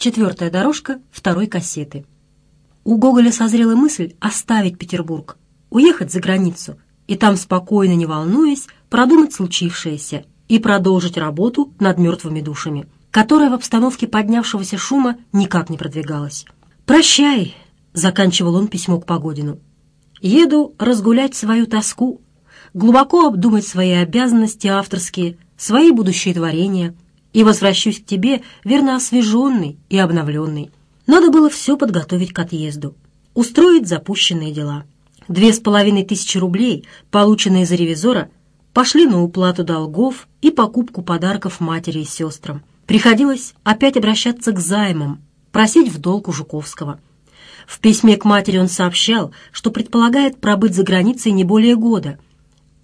Четвертая дорожка второй кассеты. У Гоголя созрела мысль оставить Петербург, уехать за границу и там, спокойно, не волнуясь, продумать случившееся и продолжить работу над мертвыми душами, которая в обстановке поднявшегося шума никак не продвигалась. «Прощай!» — заканчивал он письмо к Погодину. «Еду разгулять свою тоску, глубоко обдумать свои обязанности авторские, свои будущие творения — и возвращусь к тебе верно освеженный и обновленный. Надо было все подготовить к отъезду, устроить запущенные дела. Две с половиной тысячи рублей, полученные за ревизора, пошли на уплату долгов и покупку подарков матери и сестрам. Приходилось опять обращаться к займам, просить в долг у Жуковского. В письме к матери он сообщал, что предполагает пробыть за границей не более года.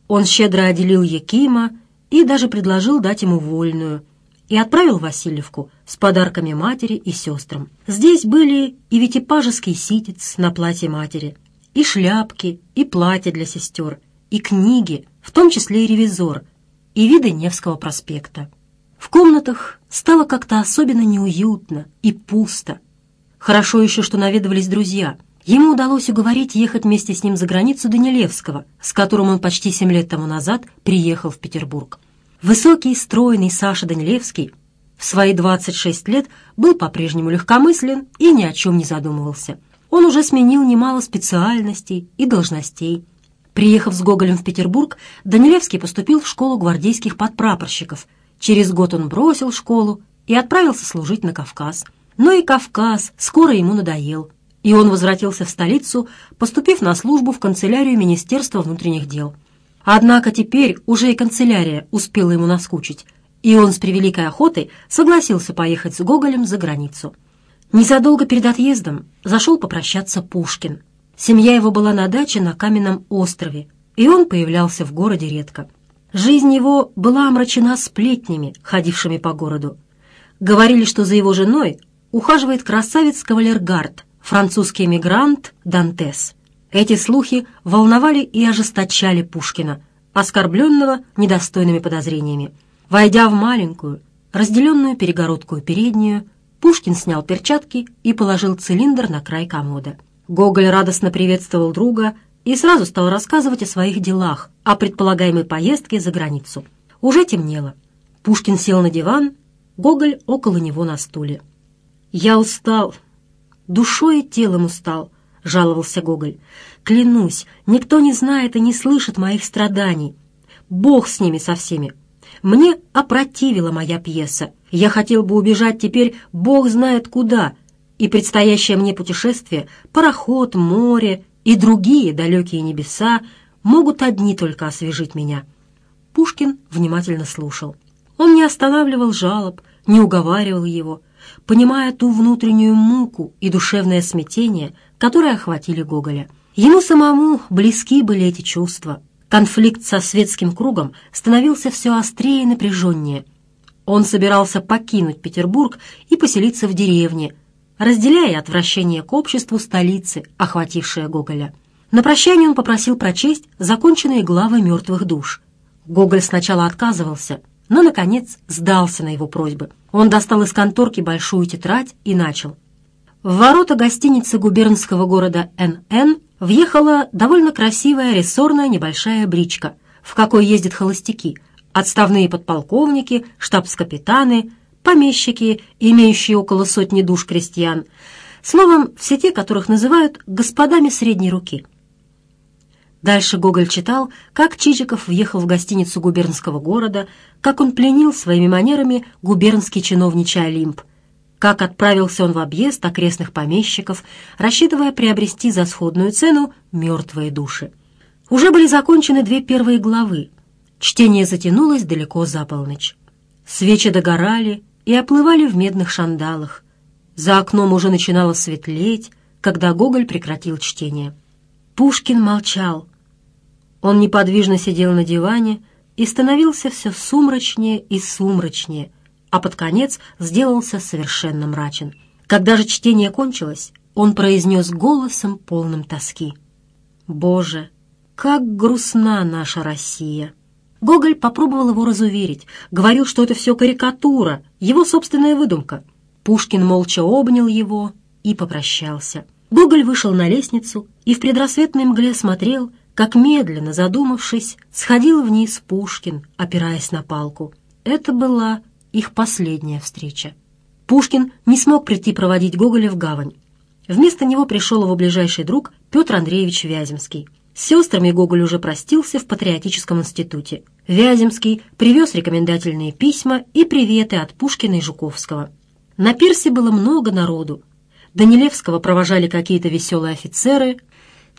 Он щедро отделил Якима и даже предложил дать ему вольную – и отправил Васильевку с подарками матери и сестрам. Здесь были и витипажеский ситец на платье матери, и шляпки, и платья для сестер, и книги, в том числе и «Ревизор», и виды Невского проспекта. В комнатах стало как-то особенно неуютно и пусто. Хорошо еще, что наведывались друзья. Ему удалось уговорить ехать вместе с ним за границу Данилевского, с которым он почти семь лет тому назад приехал в Петербург. Высокий, стройный Саша Данилевский в свои 26 лет был по-прежнему легкомыслен и ни о чем не задумывался. Он уже сменил немало специальностей и должностей. Приехав с Гоголем в Петербург, Данилевский поступил в школу гвардейских подпрапорщиков. Через год он бросил школу и отправился служить на Кавказ. Но и Кавказ скоро ему надоел, и он возвратился в столицу, поступив на службу в канцелярию Министерства внутренних дел. Однако теперь уже и канцелярия успела ему наскучить, и он с превеликой охотой согласился поехать с Гоголем за границу. Незадолго перед отъездом зашел попрощаться Пушкин. Семья его была на даче на Каменном острове, и он появлялся в городе редко. Жизнь его была омрачена сплетнями, ходившими по городу. Говорили, что за его женой ухаживает красавец-кавалергард, французский эмигрант Дантес. Эти слухи волновали и ожесточали Пушкина, оскорбленного недостойными подозрениями. Войдя в маленькую, разделенную перегородку и переднюю, Пушкин снял перчатки и положил цилиндр на край комода. Гоголь радостно приветствовал друга и сразу стал рассказывать о своих делах, о предполагаемой поездке за границу. Уже темнело. Пушкин сел на диван, Гоголь около него на стуле. «Я устал. Душой и телом устал. — жаловался Гоголь. «Клянусь, никто не знает и не слышит моих страданий. Бог с ними со всеми. Мне опротивила моя пьеса. Я хотел бы убежать теперь бог знает куда, и предстоящее мне путешествие, пароход, море и другие далекие небеса могут одни только освежить меня». Пушкин внимательно слушал. Он не останавливал жалоб, не уговаривал его, понимая ту внутреннюю муку и душевное смятение — которые охватили Гоголя. Ему самому близки были эти чувства. Конфликт со светским кругом становился все острее и напряженнее. Он собирался покинуть Петербург и поселиться в деревне, разделяя отвращение к обществу столицы, охватившее Гоголя. На прощание он попросил прочесть законченные главы «Мертвых душ». Гоголь сначала отказывался, но, наконец, сдался на его просьбы. Он достал из конторки большую тетрадь и начал – в ворота гостиницы губернского города НН въехала довольно красивая рессорная небольшая бричка, в какой ездят холостяки, отставные подполковники, штабс-капитаны, помещики, имеющие около сотни душ крестьян, словом, все те, которых называют «господами средней руки». Дальше Гоголь читал, как Чижиков въехал в гостиницу губернского города, как он пленил своими манерами губернский чиновничий Олимп – как отправился он в объезд окрестных помещиков, рассчитывая приобрести за сходную цену мертвые души. Уже были закончены две первые главы. Чтение затянулось далеко за полночь. Свечи догорали и оплывали в медных шандалах. За окном уже начинало светлеть, когда Гоголь прекратил чтение. Пушкин молчал. Он неподвижно сидел на диване и становился все сумрачнее и сумрачнее, а под конец сделался совершенно мрачен. Когда же чтение кончилось, он произнес голосом полным тоски. «Боже, как грустна наша Россия!» Гоголь попробовал его разуверить, говорил, что это все карикатура, его собственная выдумка. Пушкин молча обнял его и попрощался. Гоголь вышел на лестницу и в предрассветной мгле смотрел, как медленно, задумавшись, сходил вниз Пушкин, опираясь на палку. Это была их последняя встреча. Пушкин не смог прийти проводить Гоголя в гавань. Вместо него пришел его ближайший друг Петр Андреевич Вяземский. С сестрами Гоголь уже простился в Патриотическом институте. Вяземский привез рекомендательные письма и приветы от Пушкина и Жуковского. На пирсе было много народу. Данилевского провожали какие-то веселые офицеры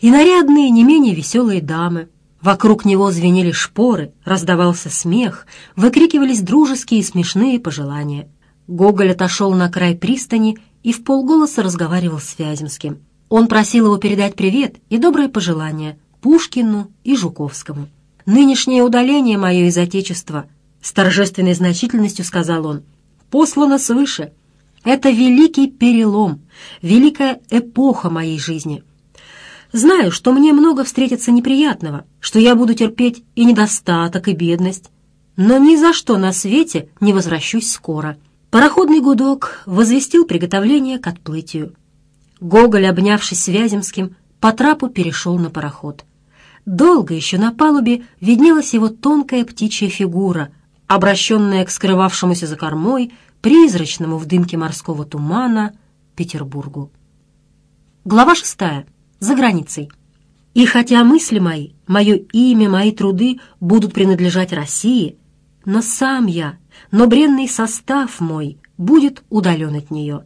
и нарядные, не менее веселые дамы. Вокруг него звенели шпоры, раздавался смех, выкрикивались дружеские и смешные пожелания. Гоголь отошел на край пристани и в полголоса разговаривал с Вяземским. Он просил его передать привет и добрые пожелания Пушкину и Жуковскому. «Нынешнее удаление мое из Отечества», — с торжественной значительностью сказал он, — «послано свыше. Это великий перелом, великая эпоха моей жизни». Знаю, что мне много встретится неприятного, что я буду терпеть и недостаток, и бедность. Но ни за что на свете не возвращусь скоро». Пароходный гудок возвестил приготовление к отплытию. Гоголь, обнявшись с Вяземским, по трапу перешел на пароход. Долго еще на палубе виднелась его тонкая птичья фигура, обращенная к скрывавшемуся за кормой, призрачному в дымке морского тумана, Петербургу. Глава шестая за границей. И хотя мысли мои, мое имя, мои труды будут принадлежать России, но сам я, но бренный состав мой будет удален от нее.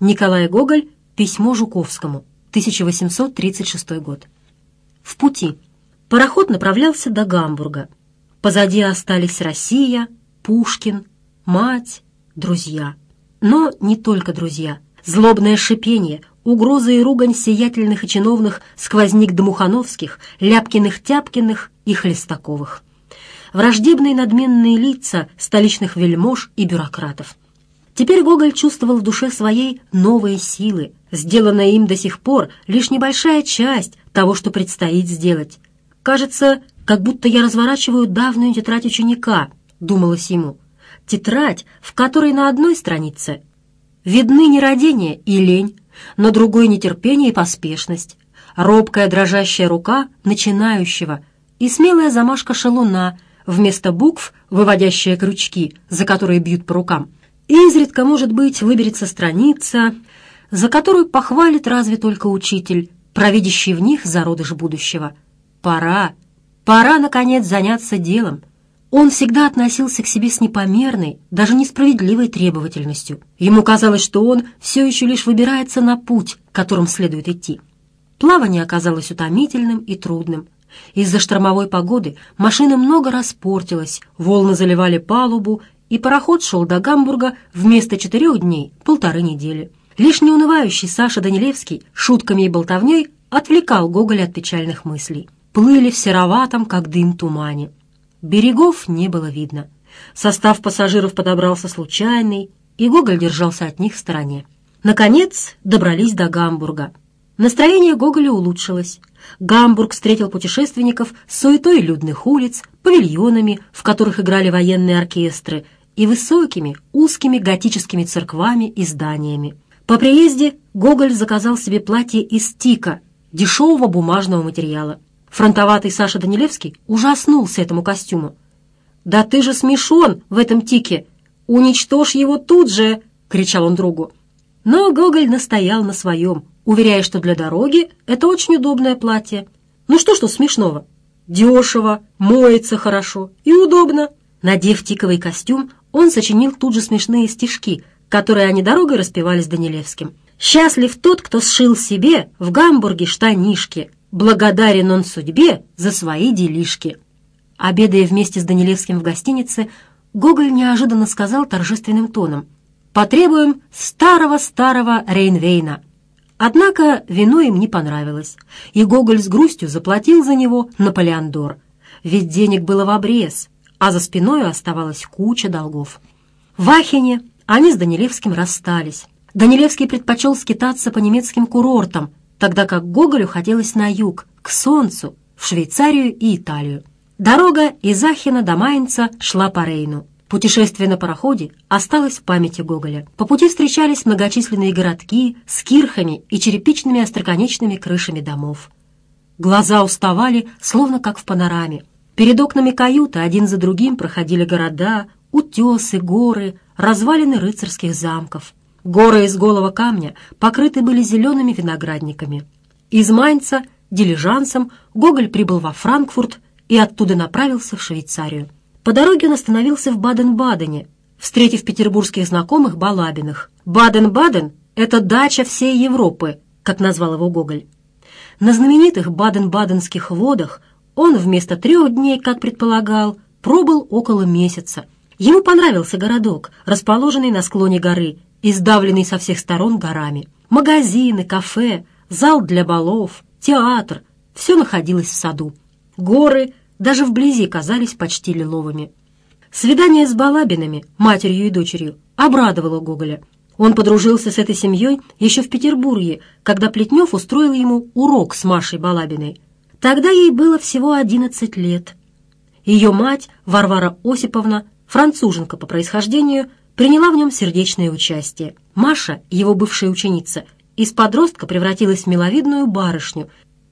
Николай Гоголь, письмо Жуковскому, 1836 год. В пути. Пароход направлялся до Гамбурга. Позади остались Россия, Пушкин, мать, друзья. Но не только друзья. Злобное шипение, Угрозы и ругань сиятельных и чиновных сквозник Домухановских, Ляпкиных-Тяпкиных и Хлестаковых. Враждебные надменные лица столичных вельмож и бюрократов. Теперь Гоголь чувствовал в душе своей новые силы, сделанная им до сих пор лишь небольшая часть того, что предстоит сделать. Кажется, как будто я разворачиваю давнюю тетрадь ученика, думалось ему. Тетрадь, в которой на одной странице видны нерадение и лень, но другой нетерпение и поспешность, робкая дрожащая рука начинающего и смелая замашка шалуна вместо букв, выводящая крючки, за которые бьют по рукам. И изредка, может быть, выберется страница, за которую похвалит разве только учитель, провидящий в них зародыш будущего. Пора, пора, наконец, заняться делом — он всегда относился к себе с непомерной, даже несправедливой требовательностью. Ему казалось, что он все еще лишь выбирается на путь, которым следует идти. Плавание оказалось утомительным и трудным. Из-за штормовой погоды машина много раз портилась, волны заливали палубу, и пароход шел до Гамбурга вместо четырех дней — полторы недели. Лишь неунывающий Саша Данилевский шутками и болтовней отвлекал Гоголя от печальных мыслей. Плыли в сероватом, как дым, тумане. Берегов не было видно. Состав пассажиров подобрался случайный, и Гоголь держался от них в стороне. Наконец добрались до Гамбурга. Настроение Гоголя улучшилось. Гамбург встретил путешественников с суетой людных улиц, павильонами, в которых играли военные оркестры, и высокими, узкими готическими церквами и зданиями. По приезде Гоголь заказал себе платье из тика, дешевого бумажного материала. Фронтоватый Саша Данилевский ужаснулся этому костюму. «Да ты же смешон в этом тике! Уничтожь его тут же!» — кричал он другу. Но Гоголь настоял на своем, уверяя, что для дороги это очень удобное платье. Ну что что смешного? Дешево, моется хорошо и удобно. Надев тиковый костюм, он сочинил тут же смешные стишки, которые они дорогой распевали с Данилевским. «Счастлив тот, кто сшил себе в Гамбурге штанишки, благодарен он судьбе за свои делишки. Обедая вместе с Данилевским в гостинице, Гоголь неожиданно сказал торжественным тоном «Потребуем старого-старого Рейнвейна». Однако вино им не понравилось, и Гоголь с грустью заплатил за него Наполеондор. Ведь денег было в обрез, а за спиной оставалась куча долгов. В Ахине они с Данилевским расстались. Данилевский предпочел скитаться по немецким курортам – тогда как Гоголю хотелось на юг, к солнцу, в Швейцарию и Италию. Дорога из Ахина до Майнца шла по Рейну. Путешествие на пароходе осталось в памяти Гоголя. По пути встречались многочисленные городки с кирхами и черепичными остроконечными крышами домов. Глаза уставали, словно как в панораме. Перед окнами каюты один за другим проходили города, утесы, горы, развалины рыцарских замков — Горы из голого камня покрыты были зелеными виноградниками. Из Майнца дилижансом Гоголь прибыл во Франкфурт и оттуда направился в Швейцарию. По дороге он остановился в Баден-Бадене, встретив петербургских знакомых Балабиных. Баден-Баден — это дача всей Европы, как назвал его Гоголь. На знаменитых баден-баденских водах он вместо трех дней, как предполагал, пробыл около месяца. Ему понравился городок, расположенный на склоне горы, издавленный со всех сторон горами. Магазины, кафе, зал для балов, театр — все находилось в саду. Горы даже вблизи казались почти лиловыми. Свидание с Балабинами, матерью и дочерью, обрадовало Гоголя. Он подружился с этой семьей еще в Петербурге, когда Плетнев устроил ему урок с Машей Балабиной. Тогда ей было всего 11 лет. Ее мать, Варвара Осиповна, француженка по происхождению – приняла в нем сердечное участие. Маша, его бывшая ученица, из подростка превратилась в миловидную барышню,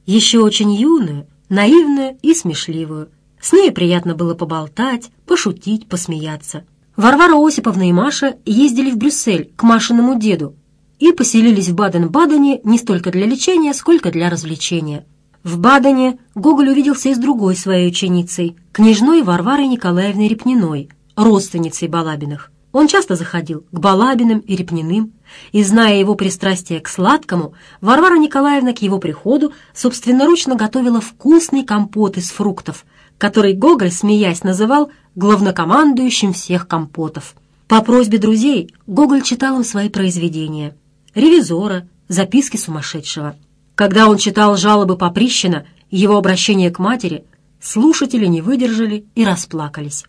еще очень юную, наивную и смешливую. С ней приятно было поболтать, пошутить, посмеяться. Варвара Осиповна и Маша ездили в Брюссель к Машиному деду и поселились в Баден-Бадене не столько для лечения, сколько для развлечения. В Бадене Гоголь увиделся и с другой своей ученицей, княжной Варварой Николаевной Репниной, родственницей Балабиных. Он часто заходил к Балабиным и Репниным, и, зная его пристрастие к сладкому, Варвара Николаевна к его приходу собственноручно готовила вкусный компот из фруктов, который Гоголь, смеясь, называл главнокомандующим всех компотов. По просьбе друзей Гоголь читал им свои произведения «Ревизора», «Записки сумасшедшего». Когда он читал жалобы Поприщина его обращение к матери, слушатели не выдержали и расплакались.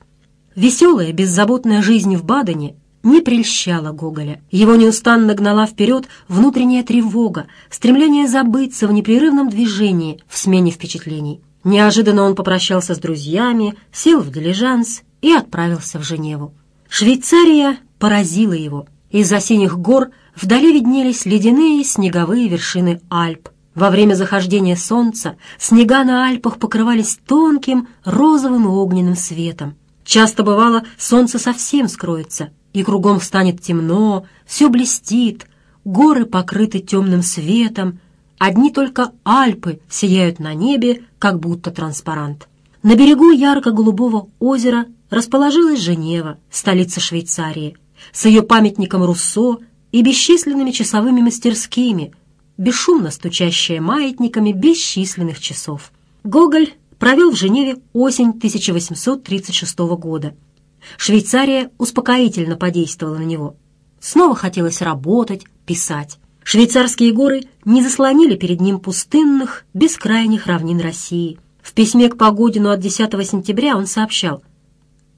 Веселая, беззаботная жизнь в Бадене не прельщала Гоголя. Его неустанно гнала вперед внутренняя тревога, стремление забыться в непрерывном движении, в смене впечатлений. Неожиданно он попрощался с друзьями, сел в дилижанс и отправился в Женеву. Швейцария поразила его. Из-за синих гор вдали виднелись ледяные снеговые вершины Альп. Во время захождения солнца снега на Альпах покрывались тонким розовым и огненным светом. Часто бывало, солнце совсем скроется, и кругом станет темно, все блестит, горы покрыты темным светом, одни только Альпы сияют на небе, как будто транспарант. На берегу ярко-голубого озера расположилась Женева, столица Швейцарии, с ее памятником Руссо и бесчисленными часовыми мастерскими, бесшумно стучащая маятниками бесчисленных часов. Гоголь провел в Женеве осень 1836 года. Швейцария успокоительно подействовала на него. Снова хотелось работать, писать. Швейцарские горы не заслонили перед ним пустынных, бескрайних равнин России. В письме к Погодину от 10 сентября он сообщал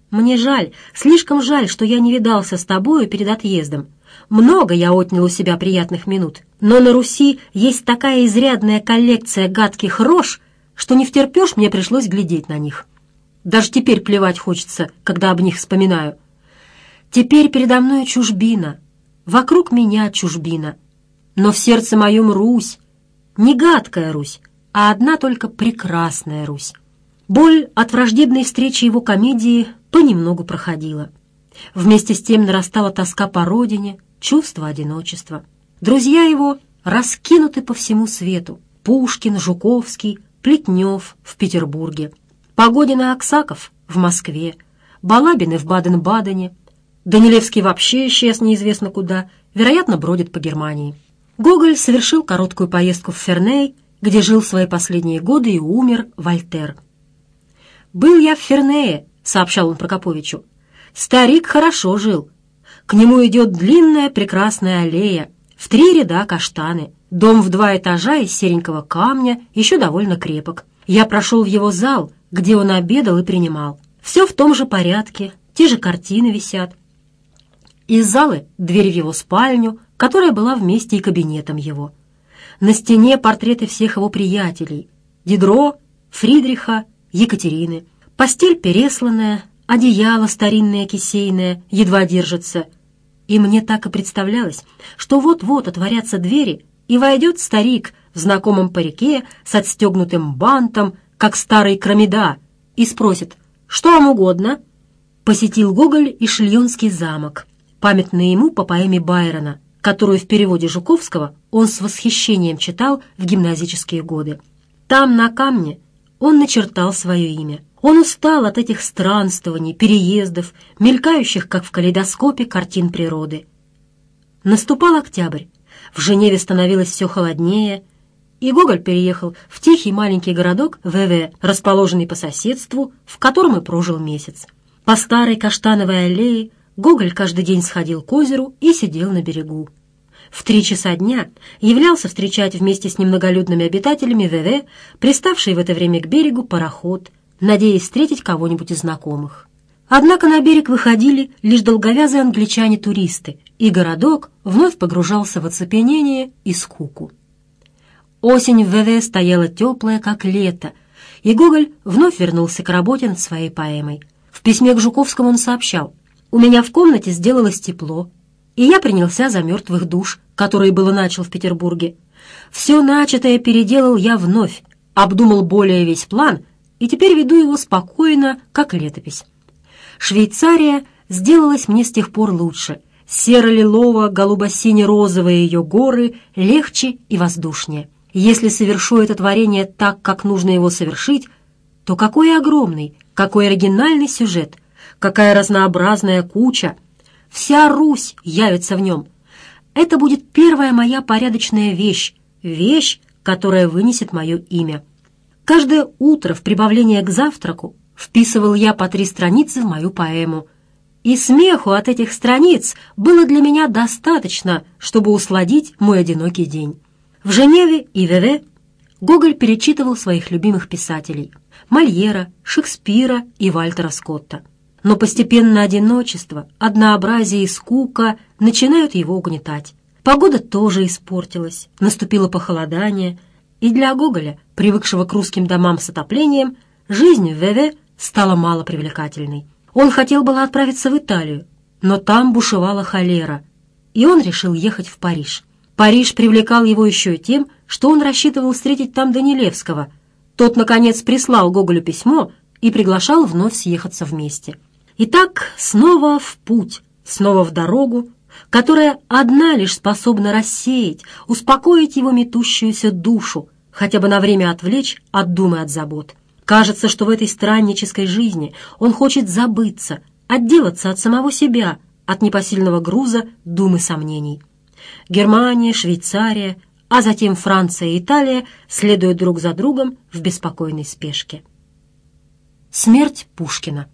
«Мне жаль, слишком жаль, что я не видался с тобою перед отъездом. Много я отнял у себя приятных минут, но на Руси есть такая изрядная коллекция гадких рож, что не втерпешь, мне пришлось глядеть на них. Даже теперь плевать хочется, когда об них вспоминаю. Теперь передо мной чужбина, вокруг меня чужбина. Но в сердце моем Русь, не гадкая Русь, а одна только прекрасная Русь. Боль от враждебной встречи его комедии понемногу проходила. Вместе с тем нарастала тоска по родине, чувство одиночества. Друзья его раскинуты по всему свету. Пушкин, Жуковский, Плетнев в Петербурге, Погодин и Аксаков в Москве, Балабины в Баден-Бадене. Данилевский вообще исчез неизвестно куда, вероятно, бродит по Германии. Гоголь совершил короткую поездку в Ферней, где жил свои последние годы и умер Вольтер. «Был я в Фернее», — сообщал он Прокоповичу. «Старик хорошо жил. К нему идет длинная прекрасная аллея, в три ряда каштаны». Дом в два этажа из серенького камня, еще довольно крепок. Я прошел в его зал, где он обедал и принимал. Все в том же порядке, те же картины висят. Из залы дверь в его спальню, которая была вместе и кабинетом его. На стене портреты всех его приятелей. Дидро, Фридриха, Екатерины. Постель пересланная, одеяло старинное кисейное, едва держится. И мне так и представлялось, что вот-вот отворятся двери, и войдет старик в знакомом парике с отстегнутым бантом, как старый Кромеда, и спросит «Что вам угодно?» Посетил Гоголь и Шильонский замок, памятный ему по поэме Байрона, которую в переводе Жуковского он с восхищением читал в гимназические годы. Там, на камне, он начертал свое имя. Он устал от этих странствований, переездов, мелькающих, как в калейдоскопе, картин природы. Наступал октябрь. В Женеве становилось все холоднее, и Гоголь переехал в тихий маленький городок ВВ, расположенный по соседству, в котором и прожил месяц. По старой каштановой аллее Гоголь каждый день сходил к озеру и сидел на берегу. В три часа дня являлся встречать вместе с немноголюдными обитателями ВВ, приставший в это время к берегу пароход, надеясь встретить кого-нибудь из знакомых. Однако на берег выходили лишь долговязые англичане-туристы, и городок вновь погружался в оцепенение и скуку. Осень в ВВ стояла теплая, как лето, и Гоголь вновь вернулся к работе над своей поэмой. В письме к Жуковскому он сообщал, «У меня в комнате сделалось тепло, и я принялся за мертвых душ, которые было начал в Петербурге. Все начатое переделал я вновь, обдумал более весь план и теперь веду его спокойно, как летопись». Швейцария сделалась мне с тех пор лучше. Серо-лилово, голубо-сине-розовые ее горы легче и воздушнее. Если совершу это творение так, как нужно его совершить, то какой огромный, какой оригинальный сюжет, какая разнообразная куча. Вся Русь явится в нем. Это будет первая моя порядочная вещь, вещь, которая вынесет мое имя. Каждое утро в прибавление к завтраку вписывал я по три страницы в мою поэму. И смеху от этих страниц было для меня достаточно, чтобы усладить мой одинокий день. В Женеве и Веве Гоголь перечитывал своих любимых писателей – Мольера, Шекспира и Вальтера Скотта. Но постепенно одиночество, однообразие и скука начинают его угнетать. Погода тоже испортилась, наступило похолодание, и для Гоголя, привыкшего к русским домам с отоплением, жизнь в Веве стало мало привлекательной. Он хотел было отправиться в Италию, но там бушевала холера, и он решил ехать в Париж. Париж привлекал его еще тем, что он рассчитывал встретить там Данилевского. Тот, наконец, прислал Гоголю письмо и приглашал вновь съехаться вместе. Итак, снова в путь, снова в дорогу, которая одна лишь способна рассеять, успокоить его метущуюся душу, хотя бы на время отвлечь от думы от забот. Кажется, что в этой страннической жизни он хочет забыться, отделаться от самого себя, от непосильного груза думы сомнений. Германия, Швейцария, а затем Франция и Италия следуют друг за другом в беспокойной спешке. Смерть Пушкина.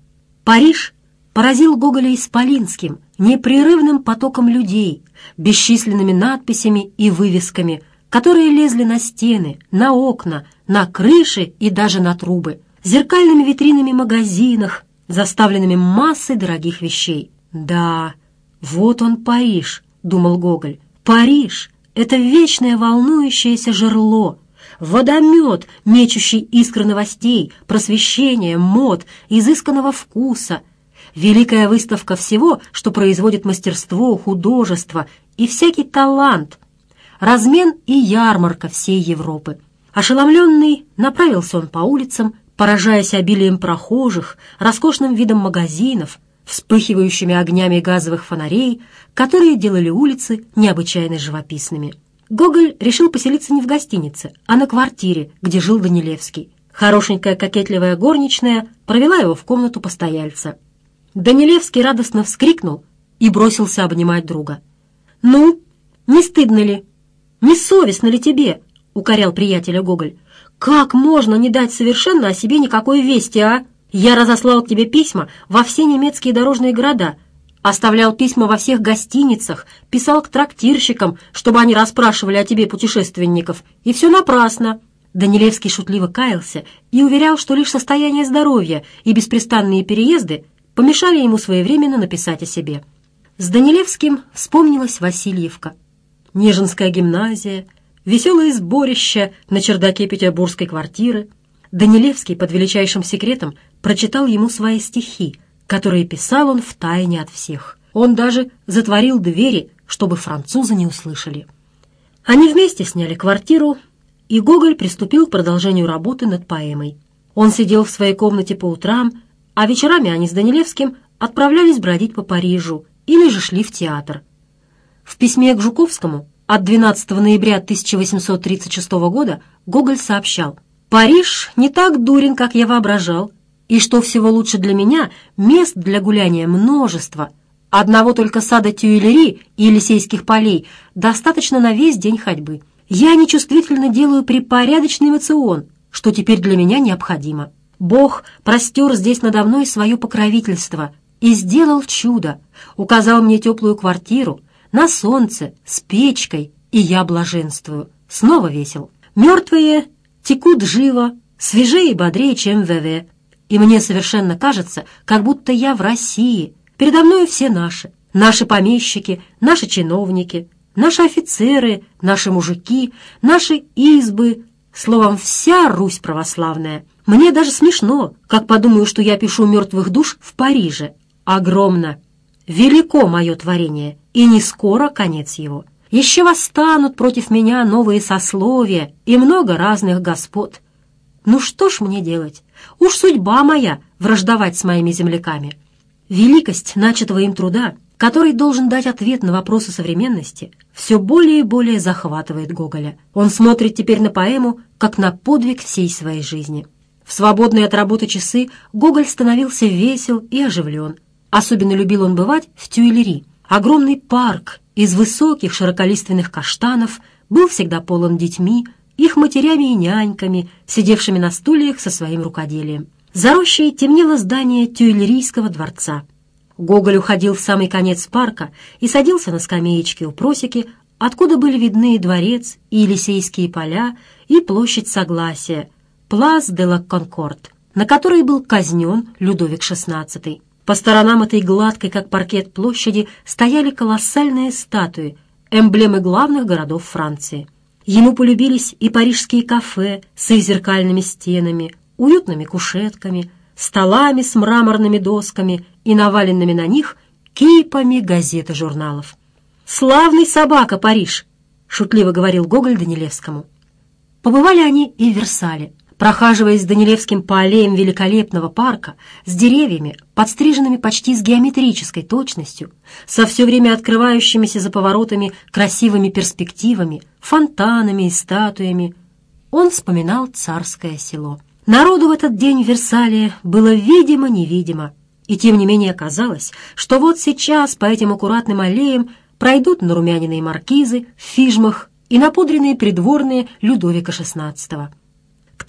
Париж поразил Гоголя Исполинским, непрерывным потоком людей, бесчисленными надписями и вывесками, которые лезли на стены, на окна, на крыши и даже на трубы, зеркальными витринами магазинах, заставленными массой дорогих вещей. «Да, вот он Париж», — думал Гоголь. «Париж — это вечное волнующееся жерло, водомет, мечущий искры новостей, просвещения, мод, изысканного вкуса, великая выставка всего, что производит мастерство, художество и всякий талант, размен и ярмарка всей Европы. Ошеломленный направился он по улицам, поражаясь обилием прохожих, роскошным видом магазинов, вспыхивающими огнями газовых фонарей, которые делали улицы необычайно живописными. Гоголь решил поселиться не в гостинице, а на квартире, где жил Данилевский. Хорошенькая кокетливая горничная провела его в комнату постояльца. Данилевский радостно вскрикнул и бросился обнимать друга. «Ну, не стыдно ли? Не совестно ли тебе?» — укорял приятеля Гоголь. «Как можно не дать совершенно о себе никакой вести, а? Я разослал к тебе письма во все немецкие дорожные города, оставлял письма во всех гостиницах, писал к трактирщикам, чтобы они расспрашивали о тебе путешественников, и все напрасно». Данилевский шутливо каялся и уверял, что лишь состояние здоровья и беспрестанные переезды помешали ему своевременно написать о себе. С Данилевским вспомнилась Васильевка. Нежинская гимназия, веселое сборище на чердаке петербургской квартиры, Данилевский под величайшим секретом прочитал ему свои стихи, которые писал он в тайне от всех. Он даже затворил двери, чтобы французы не услышали. Они вместе сняли квартиру, и Гоголь приступил к продолжению работы над поэмой. Он сидел в своей комнате по утрам, а вечерами они с Данилевским отправлялись бродить по Парижу или же шли в театр. В письме к Жуковскому от 12 ноября 1836 года Гоголь сообщал «Париж не так дурен, как я воображал, и что всего лучше для меня, мест для гуляния множество. Одного только сада Тюильри и Елисейских полей достаточно на весь день ходьбы. Я нечувствительно делаю припорядочный мацион, что теперь для меня необходимо. Бог простер здесь надо мной свое покровительство и сделал чудо, указал мне теплую квартиру, на солнце, с печкой, и я блаженствую. Снова весел. Мертвые текут живо, свежее и бодрее, чем ВВ. И мне совершенно кажется, как будто я в России. Передо мной все наши. Наши помещики, наши чиновники, наши офицеры, наши мужики, наши избы. Словом, вся Русь православная. Мне даже смешно, как подумаю, что я пишу «Мертвых душ» в Париже. Огромно. Велико мое творение и не скоро конец его. Еще восстанут против меня новые сословия и много разных господ. Ну что ж мне делать? Уж судьба моя враждовать с моими земляками. Великость начатого им труда, который должен дать ответ на вопросы современности, все более и более захватывает Гоголя. Он смотрит теперь на поэму, как на подвиг всей своей жизни. В свободные от работы часы Гоголь становился весел и оживлен. Особенно любил он бывать в Тюильри, Огромный парк из высоких широколиственных каштанов был всегда полон детьми, их матерями и няньками, сидевшими на стульях со своим рукоделием. За рощей темнело здание Тюильрийского дворца. Гоголь уходил в самый конец парка и садился на скамеечке у просеки, откуда были видны и дворец, и Елисейские поля, и площадь Согласия, Плас де ла Конкорд, на которой был казнен Людовик XVI. По сторонам этой гладкой, как паркет площади, стояли колоссальные статуи, эмблемы главных городов Франции. Ему полюбились и парижские кафе с их зеркальными стенами, уютными кушетками, столами с мраморными досками и наваленными на них кипами газет и журналов. «Славный собака, Париж!» — шутливо говорил Гоголь Данилевскому. Побывали они и в Версале — Прохаживаясь Данилевским по аллеям великолепного парка с деревьями, подстриженными почти с геометрической точностью, со все время открывающимися за поворотами красивыми перспективами, фонтанами и статуями, он вспоминал царское село. Народу в этот день в Версале было видимо-невидимо, и тем не менее казалось, что вот сейчас по этим аккуратным аллеям пройдут нарумяненные маркизы в фижмах и напудренные придворные Людовика XVI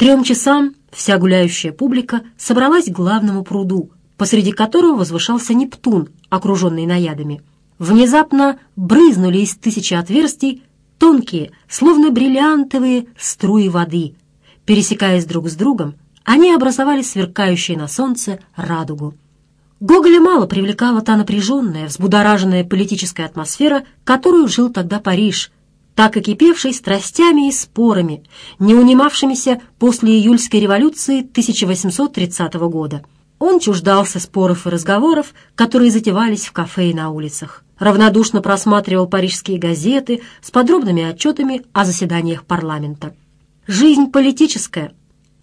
трем часам вся гуляющая публика собралась к главному пруду, посреди которого возвышался Нептун, окруженный наядами. Внезапно брызнули из тысячи отверстий тонкие, словно бриллиантовые струи воды. Пересекаясь друг с другом, они образовали сверкающие на солнце радугу. Гоголя мало привлекала та напряженная, взбудораженная политическая атмосфера, которую жил тогда Париж – так и кипевшей страстями и спорами, не унимавшимися после июльской революции 1830 года. Он чуждался споров и разговоров, которые затевались в кафе и на улицах. Равнодушно просматривал парижские газеты с подробными отчетами о заседаниях парламента. «Жизнь политическая.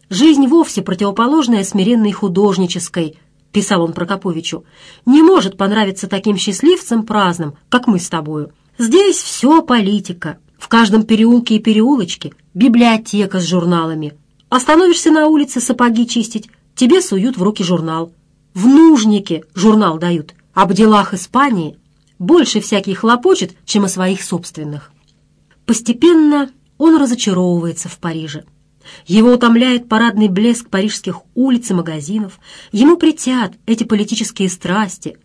Жизнь вовсе противоположная смиренной художнической», — писал он Прокоповичу, «не может понравиться таким счастливцам праздным, как мы с тобою. Здесь все политика, в каждом переулке и переулочке библиотека с журналами. Остановишься на улице сапоги чистить, тебе суют в руки журнал. В нужнике журнал дают. Об делах Испании больше всякий хлопочет, чем о своих собственных. Постепенно он разочаровывается в Париже. Его утомляет парадный блеск парижских улиц и магазинов. Ему притят эти политические страсти,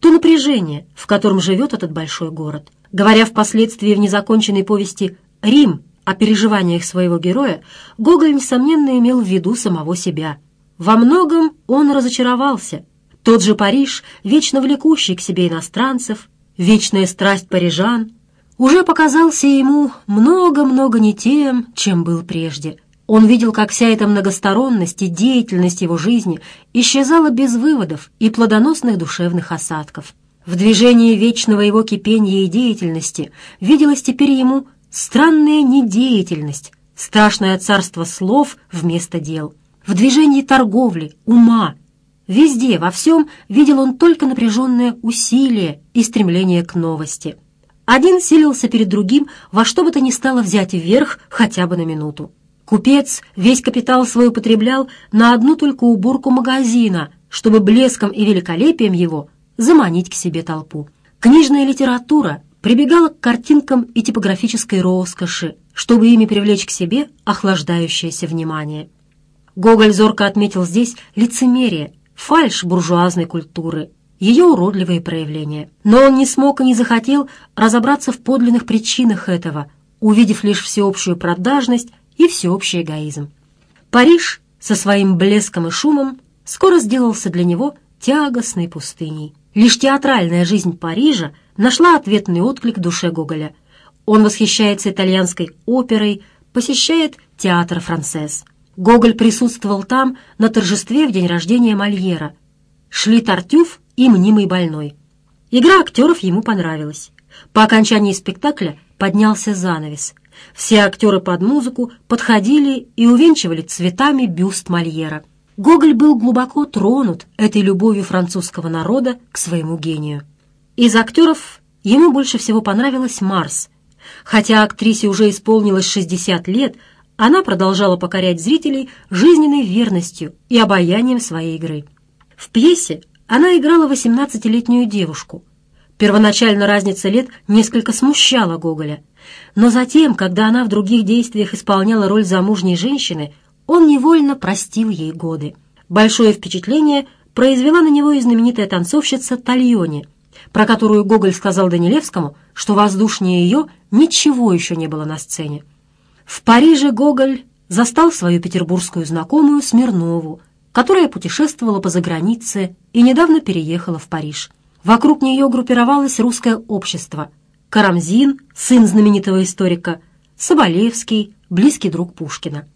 то напряжение, в котором живет этот большой город. Говоря впоследствии в незаконченной повести «Рим» о переживаниях своего героя, Гоголь, несомненно, имел в виду самого себя. Во многом он разочаровался. Тот же Париж, вечно влекущий к себе иностранцев, вечная страсть парижан, уже показался ему много-много не тем, чем был прежде. Он видел, как вся эта многосторонность и деятельность его жизни исчезала без выводов и плодоносных душевных осадков. В движении вечного его кипения и деятельности виделась теперь ему странная недеятельность, страшное царство слов вместо дел. В движении торговли, ума, Везде, во всем, видел он только напряженное усилие и стремление к новости. Один силился перед другим во что бы то ни стало взять вверх хотя бы на минуту. Купец весь капитал свой употреблял на одну только уборку магазина, чтобы блеском и великолепием его заманить к себе толпу. Книжная литература прибегала к картинкам и типографической роскоши, чтобы ими привлечь к себе охлаждающееся внимание. Гоголь зорко отметил здесь лицемерие, фальш буржуазной культуры, ее уродливые проявления. Но он не смог и не захотел разобраться в подлинных причинах этого, увидев лишь всеобщую продажность и всеобщий эгоизм. Париж со своим блеском и шумом скоро сделался для него тягостной пустыней. Лишь театральная жизнь Парижа нашла ответный отклик душе Гоголя. Он восхищается итальянской оперой, посещает театр францез. Гоголь присутствовал там на торжестве в день рождения Мольера. Шли Тартюф и мнимый больной. Игра актеров ему понравилась. По окончании спектакля поднялся занавес. Все актеры под музыку подходили и увенчивали цветами бюст Мольера. Гоголь был глубоко тронут этой любовью французского народа к своему гению. Из актеров ему больше всего понравилась Марс. Хотя актрисе уже исполнилось 60 лет, она продолжала покорять зрителей жизненной верностью и обаянием своей игры. В пьесе она играла 18-летнюю девушку. Первоначально разница лет несколько смущала Гоголя. Но затем, когда она в других действиях исполняла роль замужней женщины – он невольно простил ей годы. Большое впечатление произвела на него и знаменитая танцовщица Тальони, про которую Гоголь сказал Данилевскому, что воздушнее ее ничего еще не было на сцене. В Париже Гоголь застал свою петербургскую знакомую Смирнову, которая путешествовала по загранице и недавно переехала в Париж. Вокруг нее группировалось русское общество. Карамзин, сын знаменитого историка, Соболевский, близкий друг Пушкина.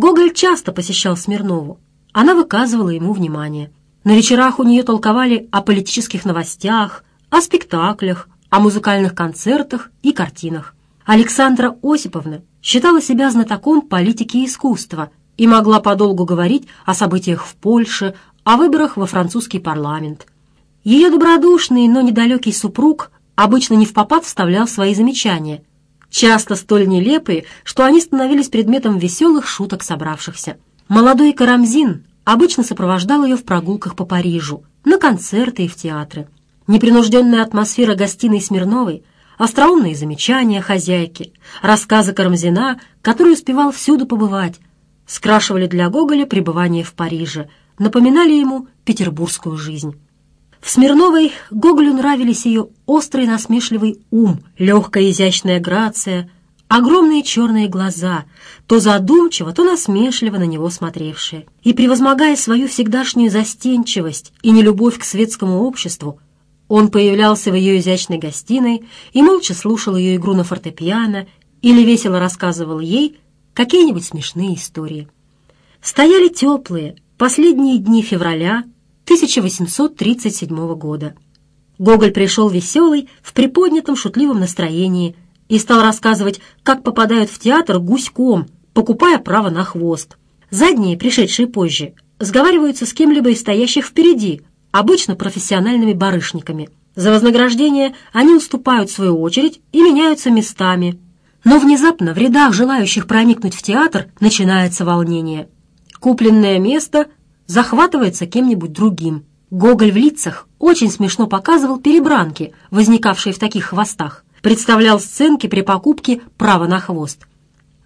Гоголь часто посещал Смирнову. Она выказывала ему внимание. На вечерах у нее толковали о политических новостях, о спектаклях, о музыкальных концертах и картинах. Александра Осиповна считала себя знатоком политики и искусства и могла подолгу говорить о событиях в Польше, о выборах во французский парламент. Ее добродушный, но недалекий супруг обычно не в попад вставлял свои замечания – часто столь нелепые, что они становились предметом веселых шуток собравшихся. Молодой Карамзин обычно сопровождал ее в прогулках по Парижу, на концерты и в театры. Непринужденная атмосфера гостиной Смирновой, остроумные замечания хозяйки, рассказы Карамзина, который успевал всюду побывать, скрашивали для Гоголя пребывание в Париже, напоминали ему петербургскую жизнь. В Смирновой Гоголю нравились ее острый насмешливый ум, легкая изящная грация, огромные черные глаза, то задумчиво, то насмешливо на него смотревшие. И, превозмогая свою всегдашнюю застенчивость и нелюбовь к светскому обществу, он появлялся в ее изящной гостиной и молча слушал ее игру на фортепиано или весело рассказывал ей какие-нибудь смешные истории. Стояли теплые, последние дни февраля – 1837 года. Гоголь пришел веселый, в приподнятом шутливом настроении и стал рассказывать, как попадают в театр гуськом, покупая право на хвост. Задние, пришедшие позже, сговариваются с кем-либо из стоящих впереди, обычно профессиональными барышниками. За вознаграждение они уступают свою очередь и меняются местами. Но внезапно в рядах желающих проникнуть в театр начинается волнение. Купленное место захватывается кем-нибудь другим. Гоголь в лицах очень смешно показывал перебранки, возникавшие в таких хвостах. Представлял сценки при покупке права на хвост.